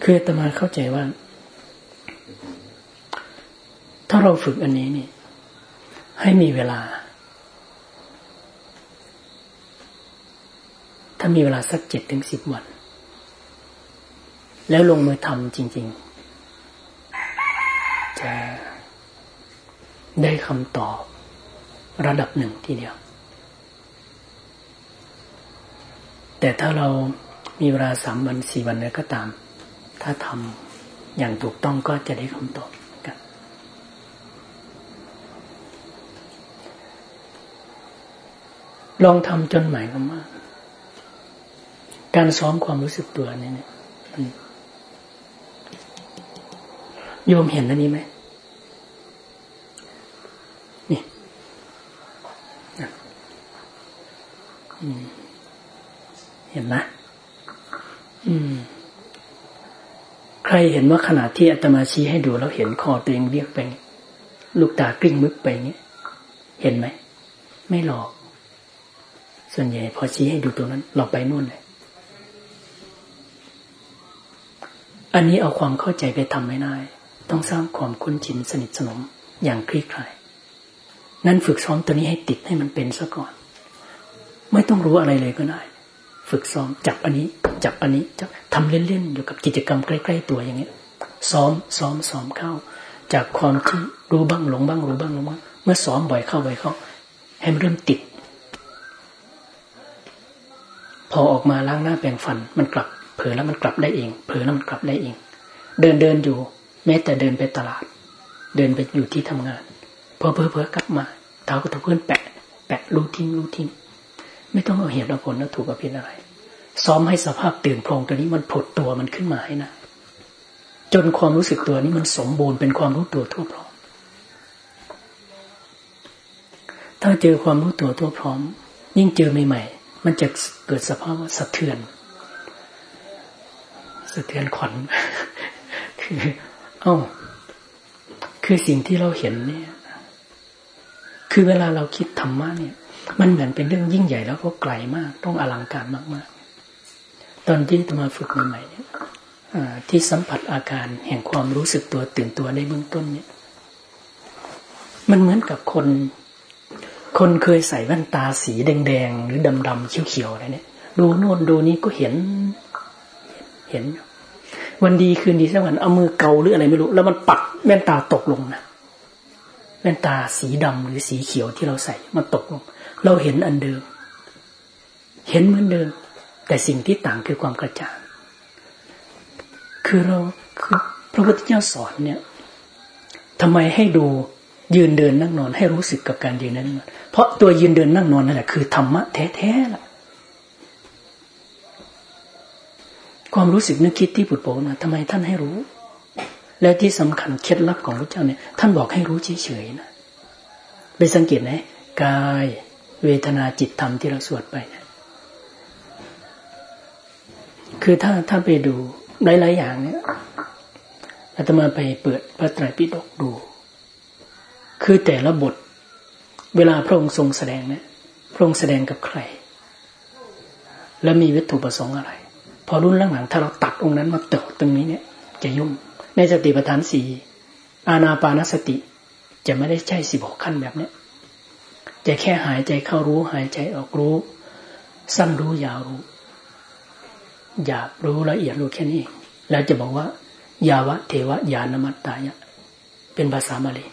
คือตมาเข้าใจว่า ถ้าเราฝึกอันนี้นี่ ให้มีเวลา ถ้ามีเวลาสักเจ็ดถึงสิบวัน แล้วลงมือทำจริง ๆ จะได้คำตอบระดับหนึ่งทีเดียว แต่ถ้าเรา มีเวลาสามวันสี่วันเลยก็ตาม ถ้าทำอย่างถูกต้องก็จะได้คำตอบกันลองทำจนหมายความว่าการซ้อมความรู้สึกตัวนี่เนี่ยโยมเห็นอันนี้ไหมนี่เห็นไหมอืม ใค รเห็นว่าขณะที่อาตมาชี้ให้ดูแล้วเห็นคอตัวเองเรียกไป ลูกตากลิ้งมึกไปเงี้ย เห็นไหม ไม่หลอก ส่วนใหญ่พอชี้ให้ดูตรงนั้น เราไปนู่นเลย อันนี้เอาความเข้าใจไปทำไม่ได้ ต้องสร้างความคุ้นชินสนิทสนมอย่างคลี่คลาย นั่นฝึกซ้อมตัวนี้ให้ติดให้มันเป็นซะก่อน ไม่ต้องรู้อะไรเลยก็ได้ ฝึกซ้อมจับอันนี้ จับอันนี้จะทำเล่นๆอยู่กับกิจกรรมใกล้ ๆ ตัวอย่างเงี้ย ซ้อมซ้อมซ้อมเข้า จากความที่รู้บ้างหลงบ้างรู้บ้างหลงบ้างเมื่อซ้อมบ่อยเข้าบ่อยเข้า ให้มันเริ่มติด พอออกมาล้างหน้าแปรงฟันมันกลับ เผลอแล้วมันกลับได้เอง เผลอแล้วมันกลับได้เอง เดินเดินอยู่ แม้แต่เดินไปตลาด เดินไปอยู่ที่ทำงานพอเพอเพอกลับมาเท้าก็ตะเพื่อนแปะ แปะรู้ทิ้งรู้ทิ้ง ไม่ต้องเอาเหตุเอาผลแล้วถูกกับพินอะไร ซ้อมให้สภาพตื่นโพรงตัวนี้มันผดตัวมันขึ้นมาให้นะจนความรู้สึกตัวนี้มันสมบูรณ์เป็นความรู้ตัวทั่วพร้อม ถ้าเจอความรู้ตัวทั่วพร้อม ยิ่งเจอใหม่ๆมันจะเกิดสภาพว่าสะเทือน สะเทือนขวัญคือเอ้าคือสิ่งที่เราเห็นเนี่ย คือเวลาเราคิดธรรมะเนี่ย มันเหมือนเป็นเรื่องยิ่งใหญ่แล้วก็ไกลมาก ต้องอลังการมากๆ ตอนที่ตมาฝึกใหม่ๆเนี่ยที่สัมผัสอาการแห่งความรู้สึกตัวตื่นตัวในเบื้องต้นเนี่ย มันเหมือนกับคน คนเคยใส่แว่นตาสีแดงๆหรือดำๆเขียวๆอะไรเนี่ย ดูโน่นดูนี้ก็เห็น เห็น วันดีคืนดีสักวันเอามือเกาหรืออะไรไม่รู้ แล้วมันปักแว่นตาตกลงนะแว่นตาสีดำหรือสีเขียวที่เราใส่มันตกลง เราเห็นอันเดิม เห็นเหมือนเดิม แต่สิ่งที่ต่างคือความกระจ่าง คือเราคือพระพุทธเจ้าสอนเนี่ยทำไมให้ดูยืนเดินนั่งนอนให้รู้สึกกับการยืนนั่งนอนเพราะตัวยืนเดินนั่งนอนนั่นแหละคือธรรมะแท้ๆล่ะความรู้สึกนึกคิดที่ปุดโผล่มาทำไมท่านให้รู้ แล้วที่สำคัญเคล็ดลับของพระเจ้าเนี่ยท่านบอกให้รู้เฉยๆนะไปสังเกตไหมกาย เวทนาจิตธรรมที่เราสวดไป คือถ้าถ้าไปดูหลายๆอย่างเนี่ยอาตมาไปเปิดพระไตรปิฎกดู คือแต่ละบท เวลาพระองค์ทรงแสดงเนี่ยพระองค์แสดงกับใคร แล้วมีวัตถุประสงค์อะไร พอรุ่นหลังๆถ้าเราตัดองค์นั้นมาเติตรงนี้เนี่ย จะยุ่ง ในสติปัฏฐานสี่อาณาปานสติจะไม่ได้ใช่สิบหกขั้นแบบเนี้ย จะแค่หายใจเข้ารู้หายใจออกรู้ สั้นรู้ยาวรู้ อยากรู้ละเอียดรู้แค่นี้เองแล้วจะบอกว่า ยาวะเทวะยานมัตตายะ เป็นภาษามาลย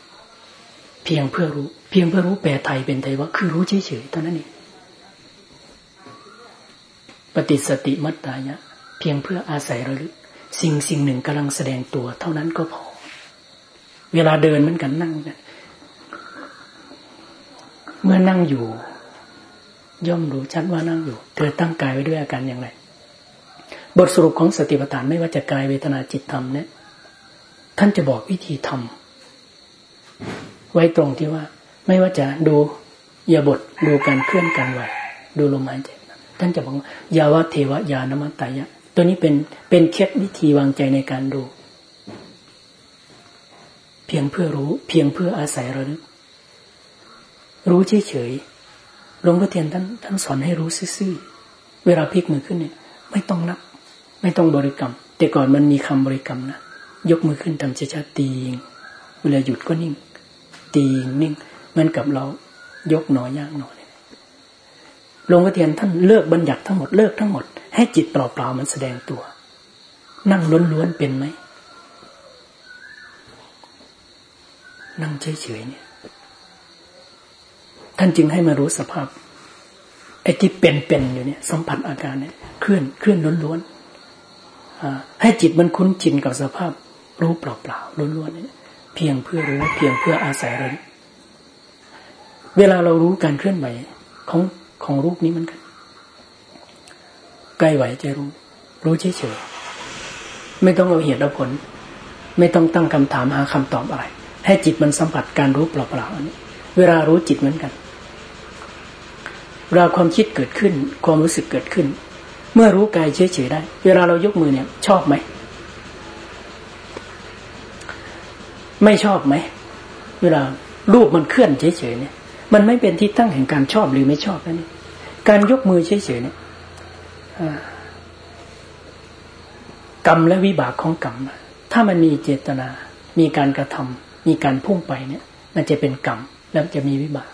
เพียงเพื่อรู้ เพียงเพื่อรู้แปลไทยเป็นไทยว่าคือรู้เฉยๆเท่านั้นเองปฏิสติมัตตายะ เพียงเพื่ออาศัยระลึก สิ่งสิ่งหนึ่งกำลังแสดงตัว เท่านั้นก็พอ เวลาเดินเหมือนกันนั่ง เมื่อนั่งอยู่ ย่อมรู้ชัดว่านั่งอยู่ เธอตั้งกายไว้ด้วยอาการอย่างไร บทสรุปของสติปัฏฐานไม่ว่าจะกายเวทนาจิตธรรมเนี่ยท่านจะบอกวิธีทำไว้ตรงที่ว่า ไม่ว่าจะดูยาบทดูการเคลื่อนการไหวดูลมหายใจท่านจะบอกยาวะเทวะยานมัตตายะ ตัวนี้เป็นเป็นเคล็ดวิธีวางใจในการดู เพียงเพื่อรู้ เพียงเพื่ออาศัยระลึก รู้เฉยๆหลวงพ่อเทียนท่านท่านสอนให้รู้ซื่อๆเวลาพลิกมือขึ้นเนี่ย ไม่ต้องนับ ไม่ต้องบริกรรม แต่ก่อนมันมีคำบริกรรมนะยกมือขึ้นทำช้าๆตีงเวลาหยุดก็นิ่ง ตีงนิ่งเหมือนกับเรายกหนอย่างหนอเนี่ยหลวงพ่อเทียนท่านเลิกบัญญัติทั้งหมดเลิกทั้งหมด ให้จิตเปล่าๆมันแสดงตัว นั่งล้วนๆเป็นไหมนั่งเฉยๆเนี่ย ท่านจึงให้มารู้สภาพไอ้ที่เป็นๆอยู่เนี่ย สัมผัสอาการเนี่ยเคลื่อนเคลื่อนล้วนๆให้จิตมันคุ้นชินกับสภาพ รู้เปล่าๆล้วนๆเพียงเพื่อรู้เพียงเพื่ออาศัยรู้เวลาเรารู้การเคลื่อนไหวของของรูปนี้มันกันใกล้ไหวจะรู้ รู้เฉยๆไม่ต้องเอาเหตุเอาผล ไม่ต้องตั้งคำถามหาคำตอบอะไร ให้จิตมันสัมผัสการรู้เปล่าๆอันนี้ เวลารู้จิตเหมือนกัน เวลาความคิดเกิดขึ้น ความรู้สึกเกิดขึ้น เมื่อรู้กายเฉยๆได้ เวลาเรายกมือเนี่ย ชอบไหม ไม่ชอบไหม เวลารูปมันเคลื่อนเฉยๆเนี่ย มันไม่เป็นที่ตั้งแห่งการชอบหรือไม่ชอบนั่นเองการยกมือเฉยๆเนี่ยกรรมและวิบากของกรรมถ้ามันมีเจตนา มีการกระทำมีการพุ่งไปเนี่ยมันจะเป็นกรรมแล้วจะมีวิบาก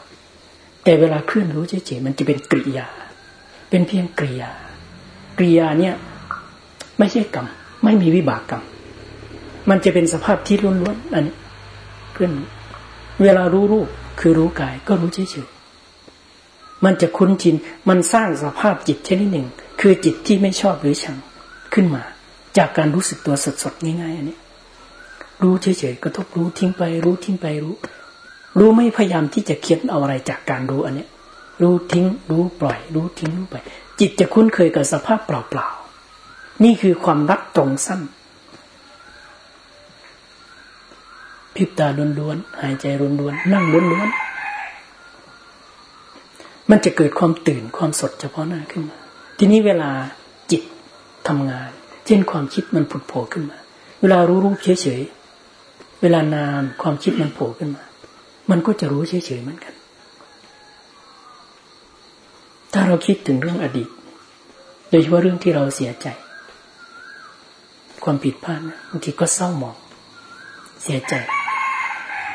แต่เวลาเคลื่อนรู้เฉยๆมันจะเป็นกริยา เป็นเพียงกริยา กริยาเนี่ย ไม่ใช่กรรม ไม่มีวิบากกรรม มันจะเป็นสภาพที่ล้วนๆอันนี้ขึ้นเวลารู้รูปคือรู้กายก็รู้เฉยๆมันจะคุ้นชิน มันสร้างสภาพจิตชนิดหนึ่ง คือจิตที่ไม่ชอบหรือชังขึ้นมา จากการรู้สึกตัวสดๆง่ายๆอันนี้รู้เฉยๆกระทบรู้ทิ้งไป รู้ทิ้งไปรู้ รู้ไม่พยายามที่จะเคียนเอาอะไรจากการรู้อันเนี้ย รู้ทิ้ง รู้ปล่อย รู้ทิ้งรู้ไปจิตจะคุ้นเคยกับสภาพเปล่าๆ นี่คือความรักตรงสั้นพิบตาล้วนๆหายใจล้วนๆนั่งล้วนๆมันจะเกิดความตื่นความสดเฉพาะหน้าขึ้นมา ทีนี้เวลาจิตทำงาน เช่นความคิดมันผุดโผล่ขึ้นมา เวลารู้รูปเฉยๆเวลานานความคิดมันโผล่ขึ้นมา มันก็จะรู้เฉยๆเหมือนกัน ถ้าเราคิดถึงเรื่องอดีต โดยเฉพาะเรื่องที่เราเสียใจ ความผิดพลาดบางทีก็เศร้าหมอง เสียใจ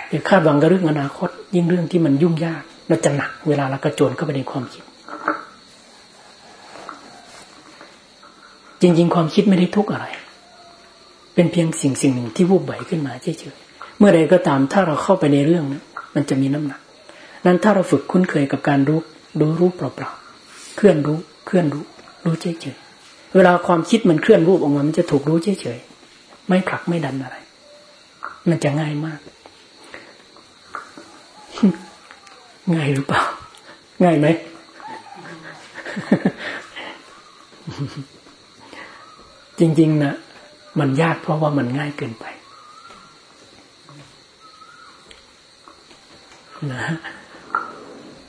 หรือคาดหวังกับเรื่องอนาคต ยิ่งเรื่องที่มันยุ่งยากเราจะหนักเวลาเรากระโจนเข้าไปในความคิด จริง ๆ ความคิดไม่ได้ทุกข์อะไร เป็นเพียงสิ่งสิ่งหนึ่งที่วูบไหวขึ้นมาเฉยๆเมื่อใดก็ตามถ้าเราเข้าไปในเรื่องนั้น มันจะมีน้ำหนัก นั้นถ้าเราฝึกคุ้นเคยกับการรู้รู้รู้เปล่าๆเคลื่อนรู้เคลื่อนรู้ รู้เฉยๆเวลาความคิดมันเคลื่อนรูปออกมามันจะถูกรู้เฉยๆไม่ผลักไม่ดันอะไร มันจะง่ายมาก ง่ายหรือเปล่า ง่ายไหมจริงๆนะมันยากเพราะว่ามันง่ายเกินไป นะ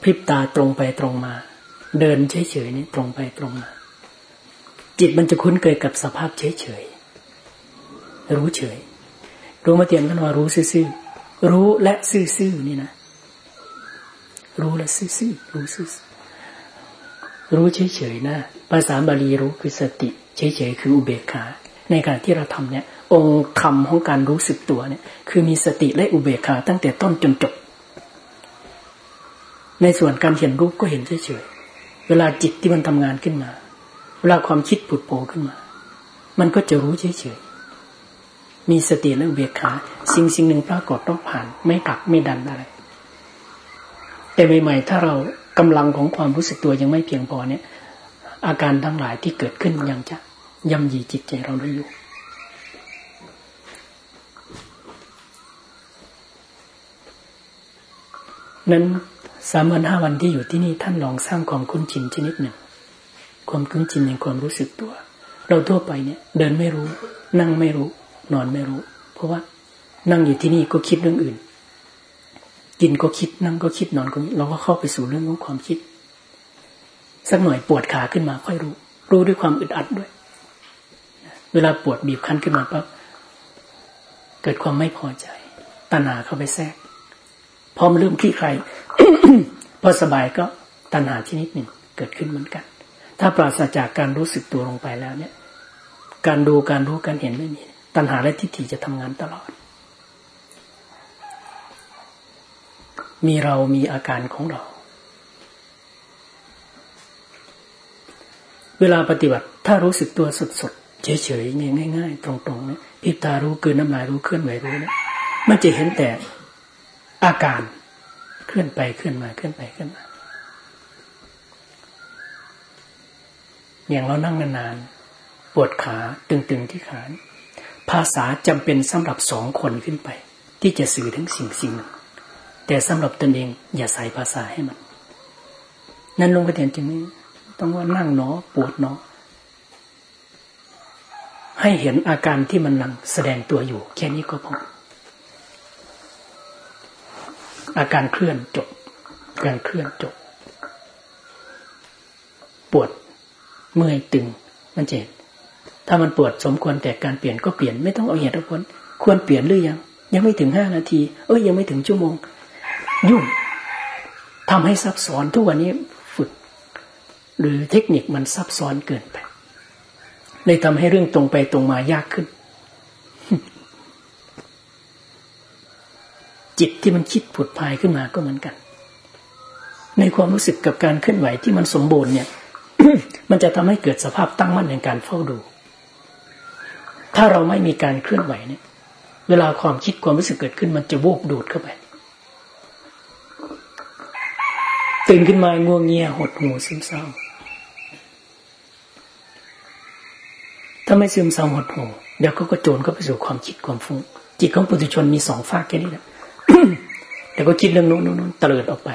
พริบตาตรงไปตรงมา เดินเฉยๆนี่ตรงไปตรงมา จิตมันจะคุ้นเคยกับสภาพเฉยๆรู้เฉย รู้มาเตียนกันว่ารู้ซื่อๆรู้และซื่อๆนี่นะรู้แล้วซื่อๆรู้ซื่อรู้เฉยๆนะภาษาบาลีรู้คือสติ เฉยๆคืออุเบกขาในขณะที่เราทำเนี่ย องค์ธรรมของการรู้สึกตัวเนี่ย คือมีสติและอุเบกขาตั้งแต่ต้นจนจบ ในส่วนการเห็นรูปก็เห็นเฉยๆ เวลาจิตที่มันทำงานขึ้นมา เวลาความคิดผุดโผล่ขึ้นมา มันก็จะรู้เฉยๆ มีสติและอุเบกขา สิ่งสิ่งหนึ่งปรากฏต้องผ่าน ไม่ปักไม่ดันอะไร แต่ใหม่ๆ ถ้าเรากำลังของความรู้สึกตัวยังไม่เพียงพอเนี่ย อาการทั้งหลายที่เกิดขึ้นยังจะย่ำยีจิตใจเราได้อยู่นั้น สามวันห้าวันที่อยู่ที่นี่ท่านลองสร้างความคุ้นชินชนิดหนึ่ง ความคุ้นชินในความรู้สึกตัว เราทั่วไปเนี่ย เดินไม่รู้ นั่งไม่รู้ นอนไม่รู้ เพราะว่านั่งอยู่ที่นี่ก็คิดเรื่องอื่น กินก็คิดนั่งก็คิดนอนก็คิดเราก็เข้าไปสู่เรื่องของความคิด สักหน่อยปวดขาขึ้นมาค่อยรู้ รู้ด้วยความอึดอัดด้วย เวลาปวดบีบคั้นขึ้นมาปั๊บเกิดความไม่พอใจตัณหาเข้าไปแทรกพอมันเริ่มคลี่คลาย พอสบายก็ตัณหาชนิดหนึ่งเกิดขึ้นเหมือนกัน ถ้าปราศจากการรู้สึกตัวลงไปแล้วเนี่ย การดูการรู้การเห็นไม่มี ตัณหาและทิฏฐิจะทำงานตลอด มีเรามีอาการของเรา เวลาปฏิบัติถ้ารู้สึกตัวสดๆเฉยๆง่าย ๆ ตรงๆเนี่ยพิบตารู้เกินน้ำลายรู้เคลื่อนไหวรู้เนี่ยมันจะเห็นแต่อาการ เคลื่อนไปเคลื่อนมาเคลื่อนไปเคลื่อนมา อย่างเรานั่งนานๆปวดขาตึงๆที่ขา ภาษาจำเป็นสำหรับสองคนขึ้นไป ที่จะสื่อถึงสิ่งสิ่งหนึ่งแต่สำหรับตนเองอย่าใส่ภาษาให้มัน นั่นลงกระเทียนจึงต้องว่านั่งเนาะปวดเนาะให้เห็นอาการที่มันนังแสดงตัวอยู่ แค่นี้ก็พอ อาการเคลื่อนจบการเคลื่อนจบ ปวดเมื่อยตึงมันเจ็บถ้ามันปวดสมควรแต่การเปลี่ยนก็เปลี่ยนไม่ต้องเอาเหตุผลควรเปลี่ยนหรือยัง ยังไม่ถึงห้านาที เอ้ยยังไม่ถึงชั่วโมง ยุ่งทำให้ซับซ้อนทุกวันนี้ฝึก หรือเทคนิคมันซับซ้อนเกินไปเลยทำให้เรื่องตรงไปตรงมายากขึ้น จิตที่มันคิดผุดพายขึ้นมาก็เหมือนกัน ในความรู้สึกกับการเคลื่อนไหวที่มันสมบูรณ์เนี่ย มันจะทำให้เกิดสภาพตั้งมั่นในการเฝ้าดู ถ้าเราไม่มีการเคลื่อนไหวเนี่ย เวลาความคิดความรู้สึกเกิดขึ้นมันจะโวกดูดเข้าไปตื่นขึ้นมาง่วงเงียหดหูซึมเศร้า ถ้าไม่ซึมเศร้าหดหูเดี๋ยวเขาก็โจรก็ไปสู่ความคิดความฟุ้งจิตของปุถุชนมีสองฝากแค่นี้แหละ แต่ก็คิดเรื่องโน้นโน้นเตลิดออกไป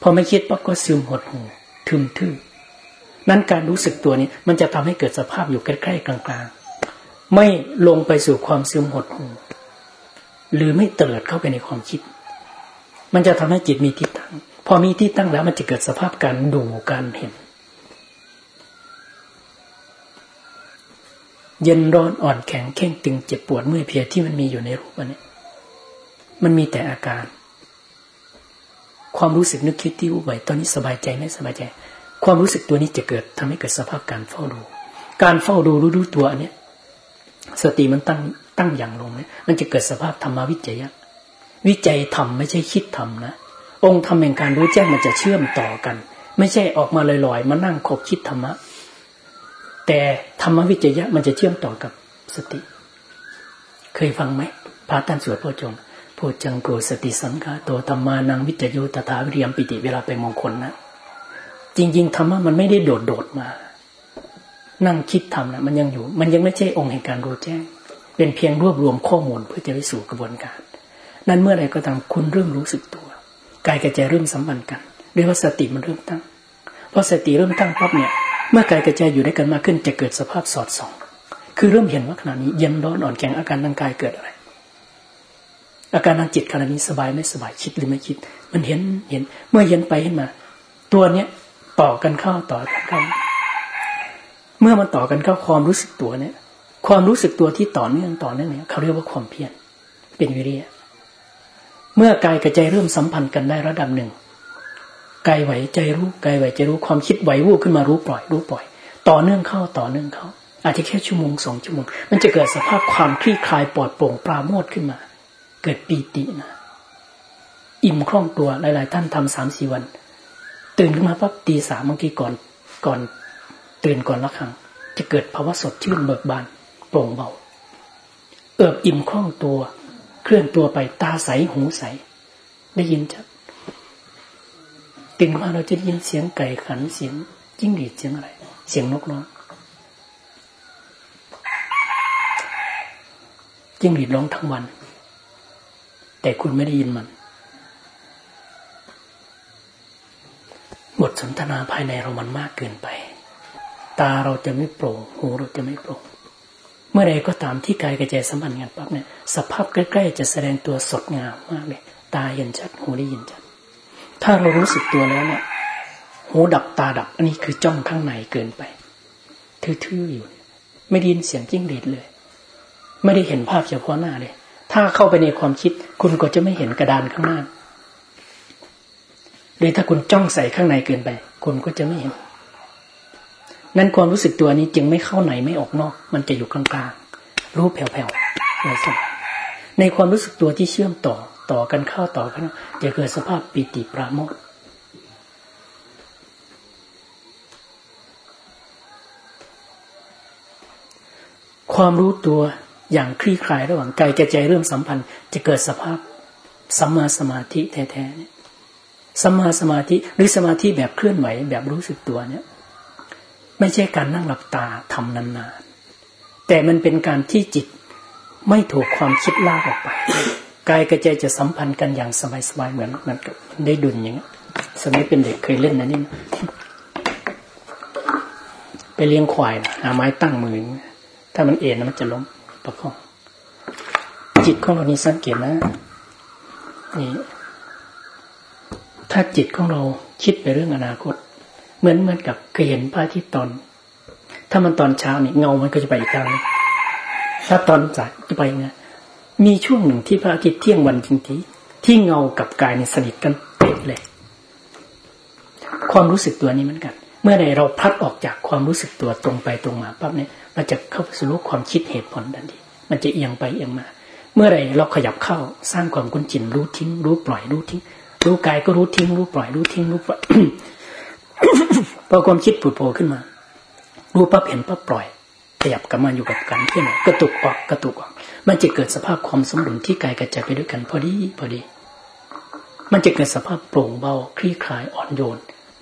พอไม่คิดปั๊บก็ซึมหดหูทึมทื่อนั้นการรู้สึกตัวนี้ มันจะทำให้เกิดสภาพอยู่ใกล้ๆกลางๆ ไม่ลงไปสู่ความซึมหดหูหรือไม่เตลิดเข้าไปในความคิด มันจะทำให้จิตมีที่ตั้ง พอมีที่ตั้งแล้วมันจะเกิดสภาพการดูการเห็น เย็นร้อนอ่อนแข็งเข่งตึงเจ็บปวดเมื่อยเพียที่มันมีอยู่ในรูปนี้ มันมีแต่อาการ ความรู้สึกนึกคิดที่วุ่นวายตอนนี้สบายใจไม่สบายใจ ความรู้สึกตัวนี้จะเกิดทำให้เกิดสภาพการเฝ้าดูการเฝ้าดูรู้รู้ตัวอันนี้สติมันตั้งตั้งอย่างลงเนี่ยมันจะเกิดสภาพธรรมวิจัยวิจัยธรรมไม่ใช่คิดธรรมนะองค์ธรรมแห่งการรู้แจ้งมันจะเชื่อมต่อกัน ไม่ใช่ออกมาลอยๆมานั่งคบคิดธรรมะ แต่ธรรมวิจัยมันจะเชื่อมต่อกับสติ เคยฟังไหมพระท่านสวดพ่อจง พูดจังโกสติสังฆาตัวธรรมานังวิจยุตถาวิริยมปิติเวลาไปมงคลนะ จริง ๆธรรมะมันไม่ได้โดดโดดมา นั่งคิดทำนะมันยังอยู่ มันยังไม่ใช่องค์แห่งการรู้แจ้ง เป็นเพียงรวบรวมข้อมูลเพื่อจะไปสู่กระบวนการ นั้นเมื่อไรก็ตามคุณเริ่มรู้สึกตัวกายกับใจเริ่มสัมพันธ์กันเรียกว่าสติมันเริ่มตั้งพอสติเริ่มตั้งปั๊บเนี่ยเมื่อกายกับใจอยู่ด้วยกันมากขึ้นจะเกิดสภาพสอดส่อง คือเริ่มเห็นว่าขณะนี้เย็นร้อนอ่อนแข็งอาการทางกายเกิดอะไร อาการทางจิตขณะนี้สบายไม่สบายคิดหรือไม่คิด มันเห็นเห็น เมื่อเห็นไปเห็นมา ตัวเนี้ยต่อกันเข้าต่อกันเข้าเมื่อมันต่อกันเข้าความรู้สึกตัวเนี่ย ความรู้สึกตัวที่ต่อเนื่องต่อเนื่องเนี่ยเขาเรียกว่าความเพียรเป็นวิริยะเมื่อกายกับใจเริ่มสัมพันธ์กันได้ระดับหนึ่งกายไหวใจรู้กายไหวใจรู้ความคิดไหววูบขึ้นมารู้ปล่อย รู้ปล่อย ต่อเนื่องเข้าต่อเนื่องเข้าอาจจะแค่ชั่วโมงสองชั่วโมง มันจะเกิดสภาพความคลี่คลายปลอดโปร่งปราโมทขึ้นมา เกิดปีตินะอิ่มคล่องตัวหลาย ๆ ท่านทำสามสี่วัน ตื่นขึ้นมาปั๊บตีสามบางทีก่อนก่อนตื่นก่อนละครั้งจะเกิดภาวะสดชื่นเบิกบานโปร่งเบา เอิบอิ่มคล่องตัว เคลื่อนตัวไปตาใสหูใส ได้ยินชัดตื่นมาเราจะได้ยินเสียงไก่ขันเสียงจิ้งหรีดเสียงอะไร เสียงนกร้องจิ้งหรีดร้องทั้งวัน แต่คุณไม่ได้ยินมัน บทสนทนาภายในเรามันมากเกินไป ตาเราจะไม่โปร่งหูเราจะไม่โปร่งเมื่อใดก็ตามที่กายกระจายสัมพันธ์กันปั๊บเนี่ยสภาพใกล้ๆจะแสดงตัวสดงามมากเลย ตาเห็นชัดหูได้ยินชัด ถ้าเรารู้สึกตัวแล้วเนี่ยหูดับตาดับ อันนี้คือจ้องข้างในเกินไปทื่อๆอยู่ ไม่ได้ยินเสียงจิ้งหรีดเลย ไม่ได้เห็นภาพเฉพาะหน้าเลย ถ้าเข้าไปในความคิด คุณก็จะไม่เห็นกระดานข้างหน้าหรือถ้าคุณจ้องใส่ข้างในเกินไป คุณก็จะไม่เห็น นั้นความรู้สึกตัวนี้จึงไม่เข้าไหนไม่ออกนอก มันจะอยู่กลางๆ รู้แผ่วๆในสบในความรู้สึกตัวที่เชื่อมต่อต่อกันเข้าต่อกันจะเกิดสภาพปิติปราโมทความรู้ตัว อย่างคลี่คลายระหว่างกายกับใจเริ่มสัมพันธ์ จะเกิดสภาพสัมมาสมาธิแท้ๆเนี่ยสัมมาสมาธิหรือสมาธิแบบเคลื่อนไหวแบบรู้สึกตัวเนี่ย ไม่ใช่การนั่งหลับตาทำนานๆแต่มันเป็นการที่จิตไม่ถูกความคิดลากออกไปกายกับใจจะสัมพันธ์กันอย่างสบายๆเหมือนมันกับได้ดุลอย่างเงี้ยสมัยเป็นเด็กเคยเล่นนะนี่ไปเลี้ยงควายนะหาไม้ตั้งมือถ้ามันเอ็นมันจะล้ม ประคองจิตของเรานี่สังเกตนะนี่ถ้าจิตของเราคิดไปเรื่องอนาคต เหมือนเหมือนกับเคยเห็นพระอาทิตย์ตอน ถ้ามันตอนเช้านี่เงามันก็จะไปอีกทางถ้าตอนสายจะไปไงมีช่วงหนึ่งที่พระอาทิตย์เที่ยงวันจริงๆที่เงากับกายนี่สนิทกันเป๊ะเลย ความรู้สึกตัวนี้เหมือนกัน เมื่อใดเราพัดออกจากความรู้สึกตัวตรงไปตรงมาปั๊บเนี่ย เราจะเข้าไปสู่ความคิดเหตุผลทันทีมันจะเอียงไปเอียงมา เมื่อไรเราขยับเข้าสร้างความคุ้นชินรู้ทิ้ง รู้ปล่อยรู้ทิ้ง รู้กายก็รู้ทิ้ง รู้ปล่อยรู้ทิ้งรู้ปล่อยพอความคิดผุดโผล่ขึ้นมา รู้ปั๊บเห็นปั๊บปล่อย ขยับกลับมาอยู่กับการที่ไหนกระตุกออกกระตุกออก มันจะเกิดสภาพความสมดุลที่กายกระจายไปด้วยกันพอดีพอดี มันจะเกิดสภาพโปร่งเบาคลี่คลายอ่อนโยน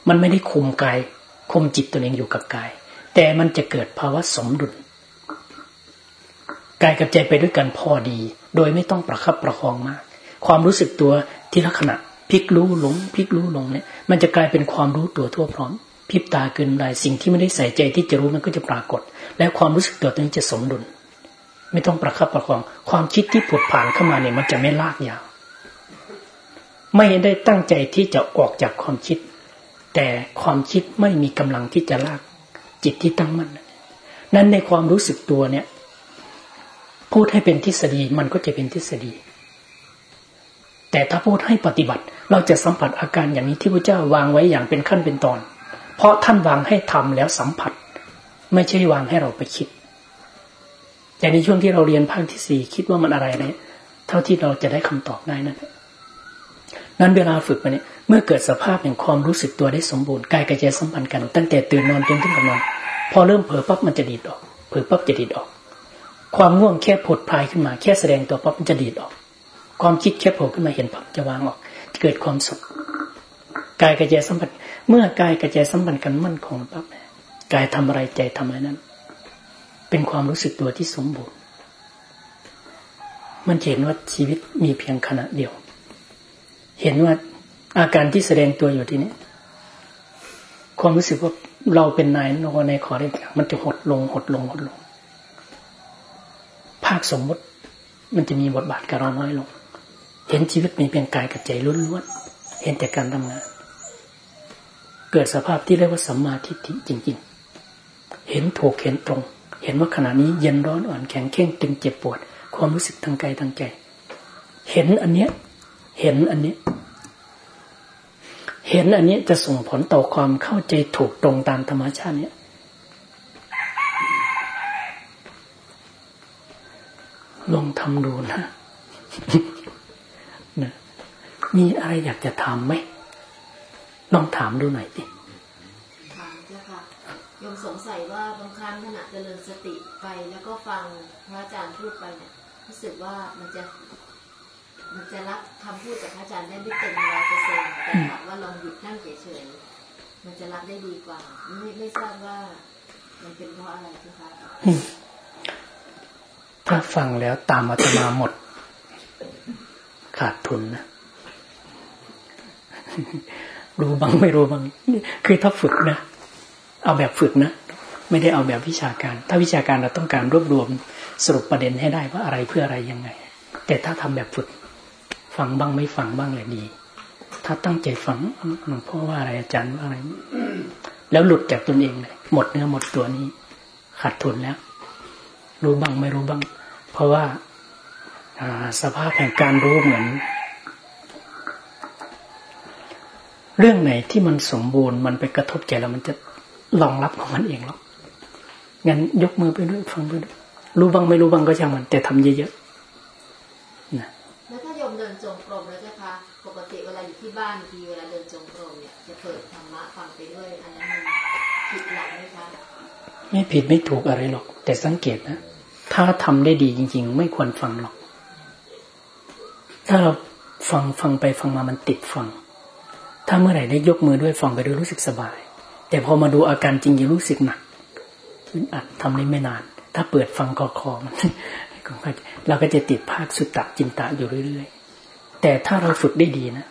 มันไม่ได้คุมกายคุมจิตตัวเองอยู่กับกาย แต่มันจะเกิดภาวะสมดุลกายกับใจไปด้วยกันพอดี โดยไม่ต้องประคับประคองมาก ความรู้สึกตัวที่ลักษณะพลิกรู้หลงพลิกรู้หลงเนี่ย มันจะกลายเป็นความรู้ตัวทั่วพร้อมพริบตาเกินไรสิ่งที่ไม่ได้ใส่ใจที่จะรู้มันก็จะปรากฏ และความรู้สึกตัวตัวนี้จะสมดุล ไม่ต้องประคับประคอง ความคิดที่ผุดผ่านเข้ามาเนี่ยมันจะไม่ลากยาว ไม่ได้ตั้งใจที่จะออกจากความคิด แต่ความคิดไม่มีกำลังที่จะลาก จิตที่ตั้งมั่นนั้นในความรู้สึกตัวเนี่ย พูดให้เป็นทฤษฎีมันก็จะเป็นทฤษฎี แต่ถ้าพูดให้ปฏิบัติ เราจะสัมผัสอาการอย่างนี้ที่พระเจ้าวางไว้อย่างเป็นขั้นเป็นตอน เพราะท่านวางให้ทำแล้วสัมผัส ไม่ใช่วางให้เราไปคิดอย่ในช่วงที่เราเรียนภาคที่สี่คิดว่ามันอะไรเนี่ยเท่าที่เราจะได้คำตอบได้นั่นนั้นเวลาฝึกไปเนี่ย เมื่อเกิดสภาพแห่งความรู้สึกตัวได้สมบูรณ์กายกับใจสัมพันธ์กัน ตั้งแต่ตื่นนอนจนถึงกับนอน พอเริ่มเผลอปั๊บมันจะดีดออกเผลอปั๊บจะดีดออก ความง่วงแค่ผดพายขึ้นมา แค่แสดงตัวปั๊บมันจะดีดออก ความคิดแค่โผล่ขึ้นมาเห็นปั๊บจะวางออกเกิดความสุขกายกับใจสัมผัสเมื่อกายกับใจสัมพันธ์กันมั่นคงปั๊บกายทำอะไรใจทำอะไรนั้น เป็นความรู้สึกตัวที่สมบูรณ์ มันเห็นว่าชีวิตมีเพียงขณะเดียว เห็นว่า อาการที่แสดงตัวอยู่ที่นี้ความรู้สึกว่าเราเป็นนายนในขอได้มันจะหดลงหดลงหดลง ภาคสมมติมันจะมีบทบาทกับเราน้อยลง เห็นชีวิตมีเพียงกายกับใจล้วนๆเห็นแต่การทำงาน เกิดสภาพที่เรียกว่าสัมมาทิฏฐิจริง ๆ เห็นถูกเห็นตรง เห็นว่าขณะนี้เย็นร้อนอ่อนแข็งเข่งตึงเจ็บปวด ความรู้สึกทางกายทางใจ เห็นอันเนี้ย เห็นอันนี้ เห็นอันนี้จะส่งผลต่อความเข้าใจถูกตรงตามธรรมชาติเนี้ยลองทำดูนะนะมีอะไรอยากจะทำไหมลองถามดูหน่อยสิถามเจ้าค่ะยมสงสัยว่าบางครั้งขณะเจริญสติไปแล้วก็ฟังพระอาจารย์พูดไปเนี่ยรู้สึกว่ามันจะ มันจะรับคำพูดจากพระอาจารย์ได้ไม่เต็มร้อยเปอร์เซ็นต์แต่ถามว่าลองหยุดนั่งเฉยๆมันจะรับได้ดีกว่า ไม่ไม่ทราบว่า มันเป็นเพราะอะไรคะถ้าฟังแล้วตามอาตมาหมด ขาดทุนนะรู้บ้างไม่รู้บ้างคือถ้าฝึกนะ เอาแบบฝึกนะ ไม่ได้เอาแบบวิชาการ ถ้าวิชาการเราต้องการรวบรวมสรุปประเด็นให้ได้ว่าอะไรเพื่ออะไรยังไง แต่ถ้าทำแบบฝึก ฟังบ้างไม่ฟังบ้างเลยดี ถ้าตั้งใจฟังหลวงพ่อว่าอะไรอาจารย์ว่าอะไร แล้วหลุดจากตนเองเลยหมดเนื้อหมดตัวนี้ ขาดทุนแล้ว รู้บ้างไม่รู้บ้าง เพราะว่าสภาพแห่งการรู้เหมือน เรื่องไหนที่มันสมบูรณ์มันไปกระทบใจแล้วมันจะรองรับของมันเองหรอกงั้นยกมือไปด้วยฟังไปด้วยรู้บ้างไม่รู้บ้างก็ช่างมัน แต่ทำเยอะๆนะแล้วถ้าโยมเดินจงกรมแล้วจ้ะคะปกติเวลาอยู่ที่บ้านทีเวลาเดินจงกรมเนี่ยจะเปิดธรรมะฟังไปด้วยอันนั้นมันผิดหลักไหมคะไม่ผิดไม่ถูกอะไรหรอก แต่สังเกตนะ ถ้าทำได้ดีจริง ๆ ไม่ควรฟังหรอก ถ้าเราฟังฟังไปฟังมามันติดฟัง ถ้าเมื่อไหร่ได้ยกมือด้วยฟังไปด้วยรู้สึกสบาย แต่พอมาดูอาการจริงยังรู้สึกหนักอัดทำได้ไม่นาน ถ้าเปิดฟังคอคอมันเราก็จะติดภาคสุตตะจินตะอยู่เรื่อยๆ แต่ถ้าเราฝึกได้ดีนะ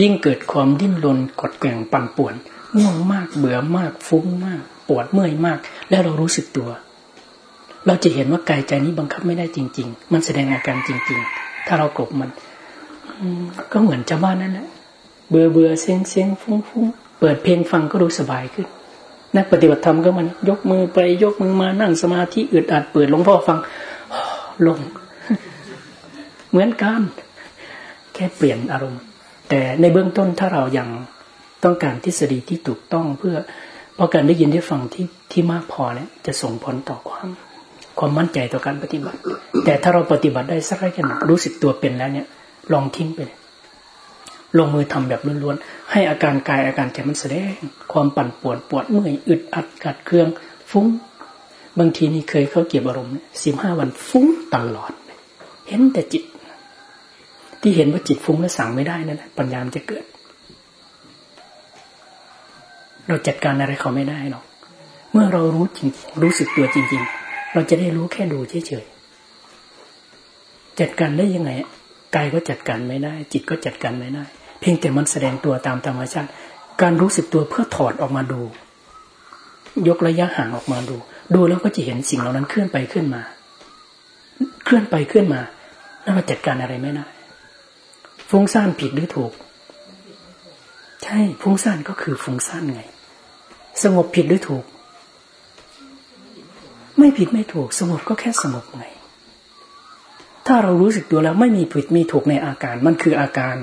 ยิ่งเกิดความดิ้นรนกดแกว่งปั่นป่วนง่วงมากเบื่อมากฟุ้งมาก ปวดเมื่อยมาก แล้วเรารู้สึกตัว เราจะเห็นว่ากายใจนี้บังคับไม่ได้จริง ๆ มันแสดงอาการจริง ๆ ถ้าเรากบมันก็เหมือนชาวบ้านนั่นแหละเบื่อเบื่อเซ็งเซ็งฟุ้งฟุ้งเปิดเพลงฟังก็รู้สบายขึ้นนักปฏิบัติธรรมก็มันยกมือไปยกมือมานั่งสมาธิอึดอัดเปิดหลวงพ่อฟังลง เหมือนกัน แค่เปลี่ยนอารมณ์ แต่ในเบื้องต้นถ้าเรายังต้องการทฤษฎีที่ถูกต้องเพื่อเพราะการได้ยินได้ฟังที่ที่มากพอเนี่ยจะส่งผลต่อความความมั่นใจต่อการปฏิบัติ แต่ถ้าเราปฏิบัติได้สักระยะหนึ่งรู้สึกตัวเป็นแล้วเนี่ย ลองทิ้งไปเลยลงมือทำแบบล้วนๆ ให้อาการกายอาการใจมันแสดง ความปั่นปวดปวดเมื่อยอึดอัดกัดเครื่อง ฟุ้ง บางทีนี่เคยเขาเก็บอารมณ์สิบห้าวันฟุ้งตลอด เห็นแต่จิต ที่เห็นว่าจิตฟุ้งแล้วสั่งไม่ได้นั่นแหละปัญญามจะเกิด เราจัดการอะไรเขาไม่ได้หรอก เมื่อเรารู้จริงรู้สึกตัวจริง ๆ เราจะได้รู้แค่ดูเฉยๆจัดการได้ยังไงกายก็จัดการไม่ได้ จิตก็จัดการไม่ได้ เพียงแต่มันแสดงตัวตามธรรมชาติ การรู้สึกตัวเพื่อถอดออกมาดู ยกระยะห่างออกมาดู ดูแล้วก็จะเห็นสิ่งเหล่านั้นเคลื่อนไปเคลื่อนมา เคลื่อนไปเคลื่อนมาแล้วมาจัดการอะไรไม่ได้ ฟุ้งซ่านผิดหรือถูก ใช่ฟุ้งซ่านก็คือฟุ้งซ่านไง สงบผิดหรือถูก ไม่ผิดไม่ถูก สงบก็แค่สงบไง ถ้าเรารู้สึกตัวแล้วไม่มีผิดมีถูกในอาการ มันคืออาการ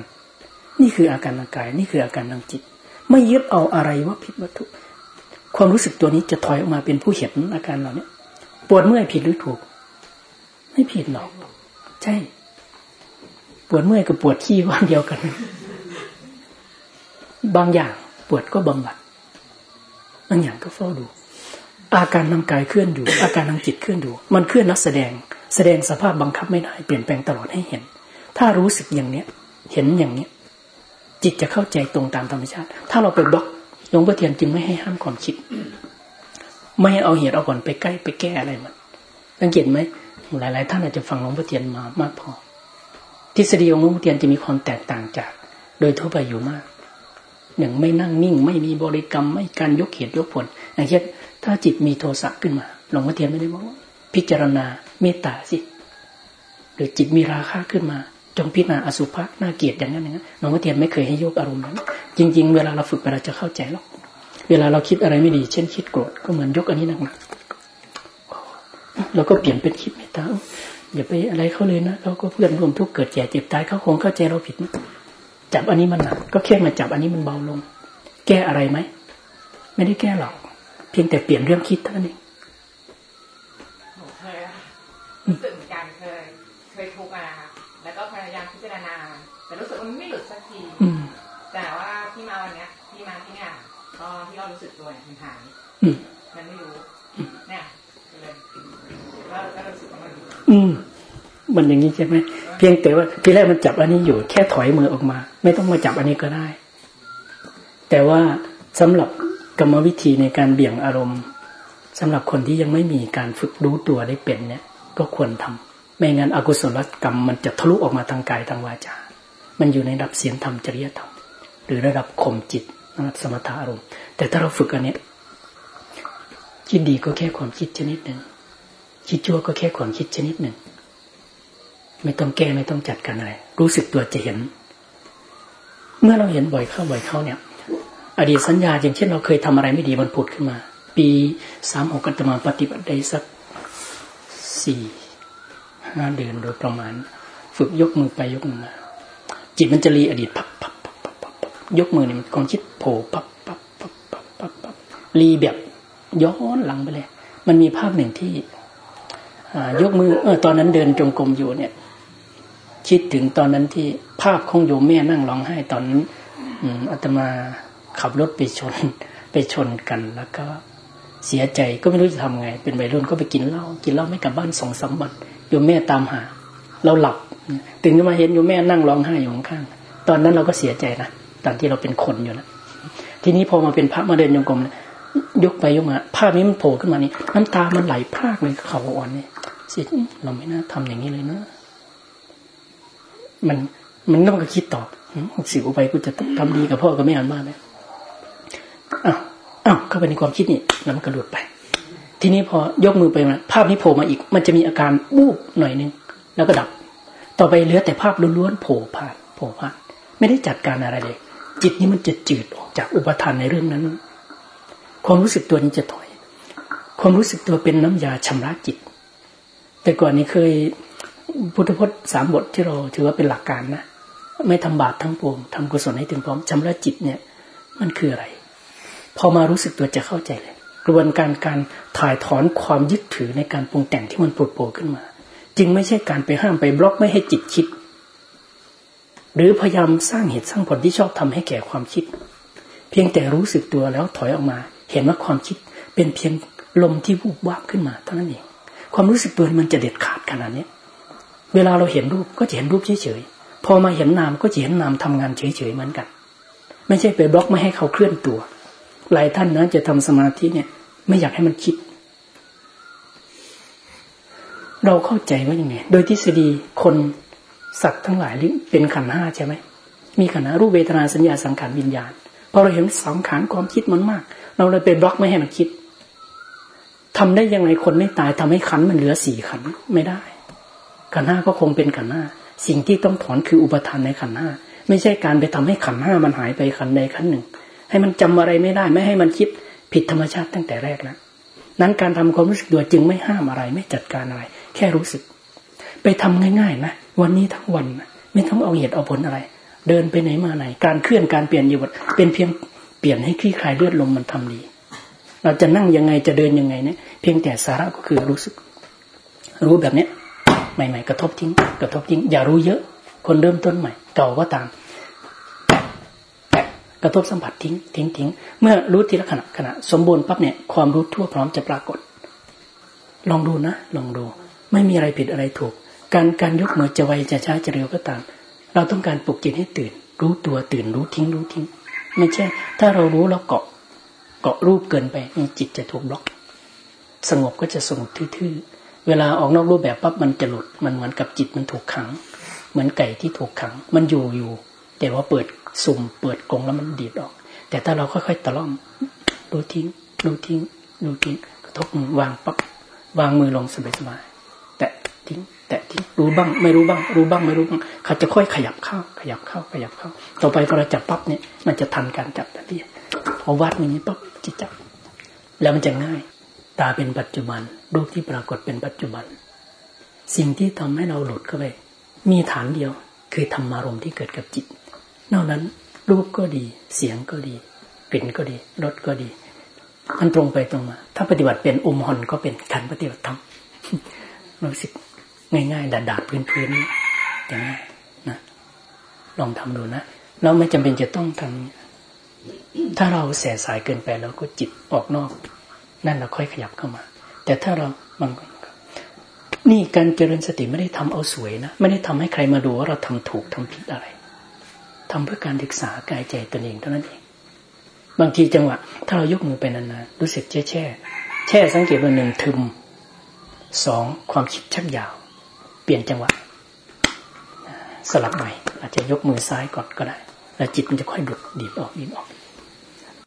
นี่คืออาการทางกาย นี่คืออาการทางจิต ไม่ยึดเอาอะไรว่าผิดว่าถูกความรู้สึกตัวนี้จะถอยออกมาเป็นผู้เห็นอาการเหล่านี้ปวดเมื่อยผิดหรือถูก ไม่ผิดหรอก ใช่ ปวดเมื่อยกับปวดขี้วันเดียวกัน บางอย่างปวดก็บำบัดบางอย่างก็เฝ้าดู อาการทางกายเคลื่อนอยู่อาการทางจิตเคลื่อนอยู่มันเคลื่อนนักแสดง แสดงสภาพบังคับไม่ได้ เปลี่ยนแปลงตลอดให้เห็น ถ้ารู้สึกอย่างเนี้ย เห็นอย่างเนี้ย จิตจะเข้าใจตรงตามธรรมชาติ ถ้าเราไปบล็อกหลวงพ่อเทียนจึงไม่ให้ห้ามความคิด ไม่ให้เอาเหตุเอาผลไปใกล้ไปแก้อะไรมันสังเกตไหมหลาย ๆ ท่านอาจจะฟังหลวงพ่อเทียนมามากพอ ทฤษฎีของหลวงพ่อเทียนจะมีความแตกต่างจาก โดยทั่วไปอยู่มากหนึ่งไม่นั่งนิ่ง ไม่มีบริกรรมไม่การยกเหตุยกผลอย่างเช่นถ้าจิตมีโทสะขึ้นมาหลวงพ่อเทียนไม่ได้บอกว่า พิจารณาเมตตาสิหรือจิตมีราคะขึ้นมา จงพิจารณาอสุภะน่าเกลียดอย่างนั้นอย่างนั้นหลวงพ่อเทียนไม่เคยให้ยกอารมณ์นั้น จริง ๆ เวลาเราฝึกไปเราจะเข้าใจหรอกเวลาเราคิดอะไรไม่ดี เช่นคิดโกรธก็เหมือนยกอันนี้หนักๆเราก็เปลี่ยนเป็นคิดเมตตา อย่าไปอะไรเขาเลยนะเราก็เพื่อนร่วมทุกข์เกิดแก่เจ็บตายเขาคงเข้าใจเราผิดนะจับอันนี้มันหนักก็แค่มาจับอันนี้มันเบาลง แก้อะไรไหมไม่ได้แก้หรอก เพียงแต่เปลี่ยนเรื่องคิดเท่านั้นเองเคยรู้สึกเหมือนกันเคยเคยทุกข์มาแล้วก็พยายามพิจารณา แต่รู้สึกมันไม่หลุดสักทีแต่ว่าที่มาวันเนี้ยที่มาที่เนี่ยก็ที่เรารู้สึกตัวเนี่ยมันหายมันไม่รู้เนี่ยเลยแล้วก็รู้สึกว่ามัน อืม มันอย่างนี้ใช่ไหมเพียงแต่ว่าทีแรกมันจับอันนี้อยู่ แค่ถอยมือออกมา ไม่ต้องมาจับอันนี้ก็ได้ แต่ว่าสำหรับกรรมวิธีในการเบี่ยงอารมณ์สำหรับคนที่ยังไม่มีการฝึกรู้ตัวได้เป็นเนี่ย ก็ควรทำไม่งั้นอกุศลกรรมมันจะทะลุออกมาทางกายทางวาจา มันอยู่ในระดับเสียงธรรมจริยธรรมหรือระดับข่มจิตระดับสมถะอารมณ์ แต่ถ้าเราฝึกอันนี้คิดดีก็แค่ความคิดชนิดหนึ่ง คิดชั่วก็แค่ความคิดชนิดหนึ่ง ไม่ต้องแก้ไม่ต้องจัดการอะไร รู้สึกตัวจะเห็น เมื่อเราเห็นบ่อยเข้าบ่อยเข้าเนี่ย อดีตสัญญาอย่างเช่นเราเคยทำอะไรไม่ดีมันผุดขึ้นมา ปีสามหกกันตมาปฏิบัติได้สักสี่ห้าเดือนโดยประมาณ ฝึกยกมือไปยกมือมาจิตมันจะรีอดีตพับพับพับพับพับยกมือเนี่ยมันกองคิดโผล่พับพับพับพับพับพับรีแบบย้อนหลังไปเลย มันมีภาพหนึ่งที่ ยกมือเออตอนนั้นเดินจงกรมอยู่เนี่ย คิดถึงตอนนั้นที่ภาพของโยมแม่นั่งร้องไห้ตอนนั้นอาตมาขับรถไปชน ไปชนกันแล้วก็เสียใจก็ไม่รู้จะทำไง เป็นวัยรุ่นก็ไปกินเหล้ากินเหล้าไม่กลับบ้านสองสามวันโยมแม่ตามหา เราหลับตื่นขึ้นมาเห็นโยมแม่นั่งร้องไห้อยู่ข้างตอนนั้นเราก็เสียใจนะตอนที่เราเป็นคนอยู่นะทีนี้พอมาเป็นพระมาเดินโยงกรมยกไปยกมาภาพนี้มันโผล่ขึ้นมานี่น้ำตามันไหลพรากเลยเขาอ่อนเนี่ย สิเราไม่น่าทำอย่างนี้เลยนะมันมันต้องก็คิดต่อสิวไปกูจะทำดีกับพ่อกับแม่อันมากเลยอ้าวอ้าวเข้าไปในความคิดนี่แล้วมันกระโดดไป ทีนี้พอยกมือไปมาภาพนี้โผล่มาอีก มันจะมีอาการบูบหน่อยนึงแล้วก็ดับ ต่อไปเหลือแต่ภาพล้วนๆโผล่ผ่านโผล่ผ่าน ไม่ได้จัดการอะไรเลย จิตนี้มันจะจืดออกจากอุปทานในเรื่องนั้น ความรู้สึกตัวนี้จะถอย ความรู้สึกตัวเป็นน้ำยาชำระจิต แต่ก่อนนี้เคยพุทธพจน์สามบทที่เราถือว่าเป็นหลักการนะไม่ทำบาปทั้งปวงทำกุศลให้ถึงพร้อมชำระจิตเนี่ย มันคืออะไร พอมารู้สึกตัวจะเข้าใจเลยกระบวนการการถ่ายถอนความยึดถือในการปรุงแต่งที่มันปวดโผล่ขึ้นมา จึงไม่ใช่การไปห้ามไปบล็อกไม่ให้จิตคิด หรือพยายามสร้างเหตุสร้างผลที่ชอบทำให้แก่ความคิด เพียงแต่รู้สึกตัวแล้วถอยออกมา เห็นว่าความคิดเป็นเพียงลมที่วูบวาบขึ้นมาเท่านั้นเอง ความรู้สึกตัวมันจะเด็ดขาดขนาดนี้เวลาเราเห็นรูปก็จะเห็นรูปเฉยๆพอมาเห็นนามก็จะเห็นนามทำงานเฉยๆเหมือนกัน ไม่ใช่ไปบล็อกไม่ให้เขาเคลื่อนตัว หลายท่านนะจะทำสมาธิเนี่ย ไม่อยากให้มันคิด เราเข้าใจว่ายังไงโดยทฤษฎีคนสัตว์ทั้งหลายเป็นขันห้าใช่ไหมมีขันธ์รูปเวทนาสัญญาสังขารวิญญาณพอเราเห็นสังขารความคิดมันมาก เราเลยไปบล็อกไม่ให้มันคิด ทำได้ยังไงคนไม่ตายทำให้ขันมันเหลือสี่ขันไม่ได้ ขันห้าก็คงเป็นขันห้าสิ่งที่ต้องถอนคืออุปทานในขันห้าไม่ใช่การไปทำให้ขันห้ามันหายไปขันใดขันหนึ่ง ให้มันจำอะไรไม่ได้ไม่ให้มันคิดผิดธรรมชาติตั้งแต่แรกแล้วนั้นการทำความรู้สึกตัวจึงไม่ห้ามอะไร ไม่จัดการอะไร แค่รู้สึก ไปทำง่ายๆนะวันนี้ทั้งวันไม่ต้องเอาเหตุเอาผลอะไร เดินไปไหนมาไหน การเคลื่อนการเปลี่ยนอยู่เป็นเพียงเปลี่ยนให้คลี่คลายเลือดลมมันทำดี เราจะนั่งยังไงจะเดินยังไงเนี่ยเพียงแต่สาระก็คือรู้สึก รู้แบบเนี้ยใหม่ ๆ กระทบทิ้ง กระทบทิ้ง อย่ารู้เยอะ คนเริ่มต้นใหม่เก่าก็ตามกระทบสัมผัสทิ้งทิ้งทิ้งเมื่อรู้ทีละขณะขณะ สมบูรณ์ปั๊บเนี่ยความรู้ทั่วพร้อมจะปรากฏ ลองดูนะ ลองดู ไม่มีอะไรผิดอะไรถูก การการยกมือจะไวจะช้าจะเร็วก็ตาม เราต้องการปลุกจิตให้ตื่น รู้ตัวตื่นรู้ทิ้งรู้ทิ้ง ไม่ใช่ ถ้าเรารู้แล้วเกาะ เกาะรูปเกินไปจิตจะถูกบล็อก สงบก็จะสงบทื่อๆเวลาออกนอกรูปแบบปั๊บมันจะหลุดมันเหมือนกับจิตมันถูกขัง เหมือนไก่ที่ถูกขัง มันอยู่อยู่แต่ว่าเปิดสุ่มเปิดกรงแล้วมันดีดออก แต่ถ้าเราค่อยๆตะล่อมดูทิ้งดูทิ้งดูทิ้งกระทบมือวางปั๊บวางมือลงสบายๆแตะทิ้งแต่ที่รู้บ้าง ไม่รู้บ้าง รู้บ้างไม่รู้บ้างเขาจะค่อยขยับเข้า ขยับเข้าขยับเข้า ต่อไปพอเราจับปั๊บเนี่ยมันจะทันการจับทันทีพอวัดอย่างนี้ปั๊บ จะจับแล้วมันจะง่าย ตาเป็นปัจจุบัน รูปที่ปรากฏเป็นปัจจุบัน สิ่งที่ทำให้เราหลุดเข้าไป มีฐานเดียว คือธรรมารมที่เกิดกับจิต นอกนั้นรูปก็ดี เสียงก็ดีกลิ่นก็ดีรสก็ดี มันตรงไปตรงมา ถ้าปฏิบัติเป็นอมหอนก็เป็นการปฏิบัติธรรมรู้สึกง่ายๆดาดๆพื้นๆอย่างนี้นะลองทำดูนะเราไม่จำเป็นจะต้องทำ ถ้าเราแสสายเกินไปเราก็จิตออกนอก นั่นเราค่อยขยับเข้ามา แต่ถ้าเราบางนี่การเจริญสติไม่ได้ทำเอาสวยนะ ไม่ได้ทำให้ใครมาดูว่าเราทำถูกทำผิดอะไรทำเพื่อการศึกษากายใจตนเองเท่านั้นเองบางทีจังหวะถ้าเรายกมือไปนานๆรู้สึกแช่แช่แช่สังเกตว่าหนึ่งทึมสองความคิดชักยาว เปลี่ยนจังหวะ สลับใหม่อาจจะยกมือซ้ายก่อนก็ได้ แล้วจิตมันจะค่อยดุดดีบออกดีบออก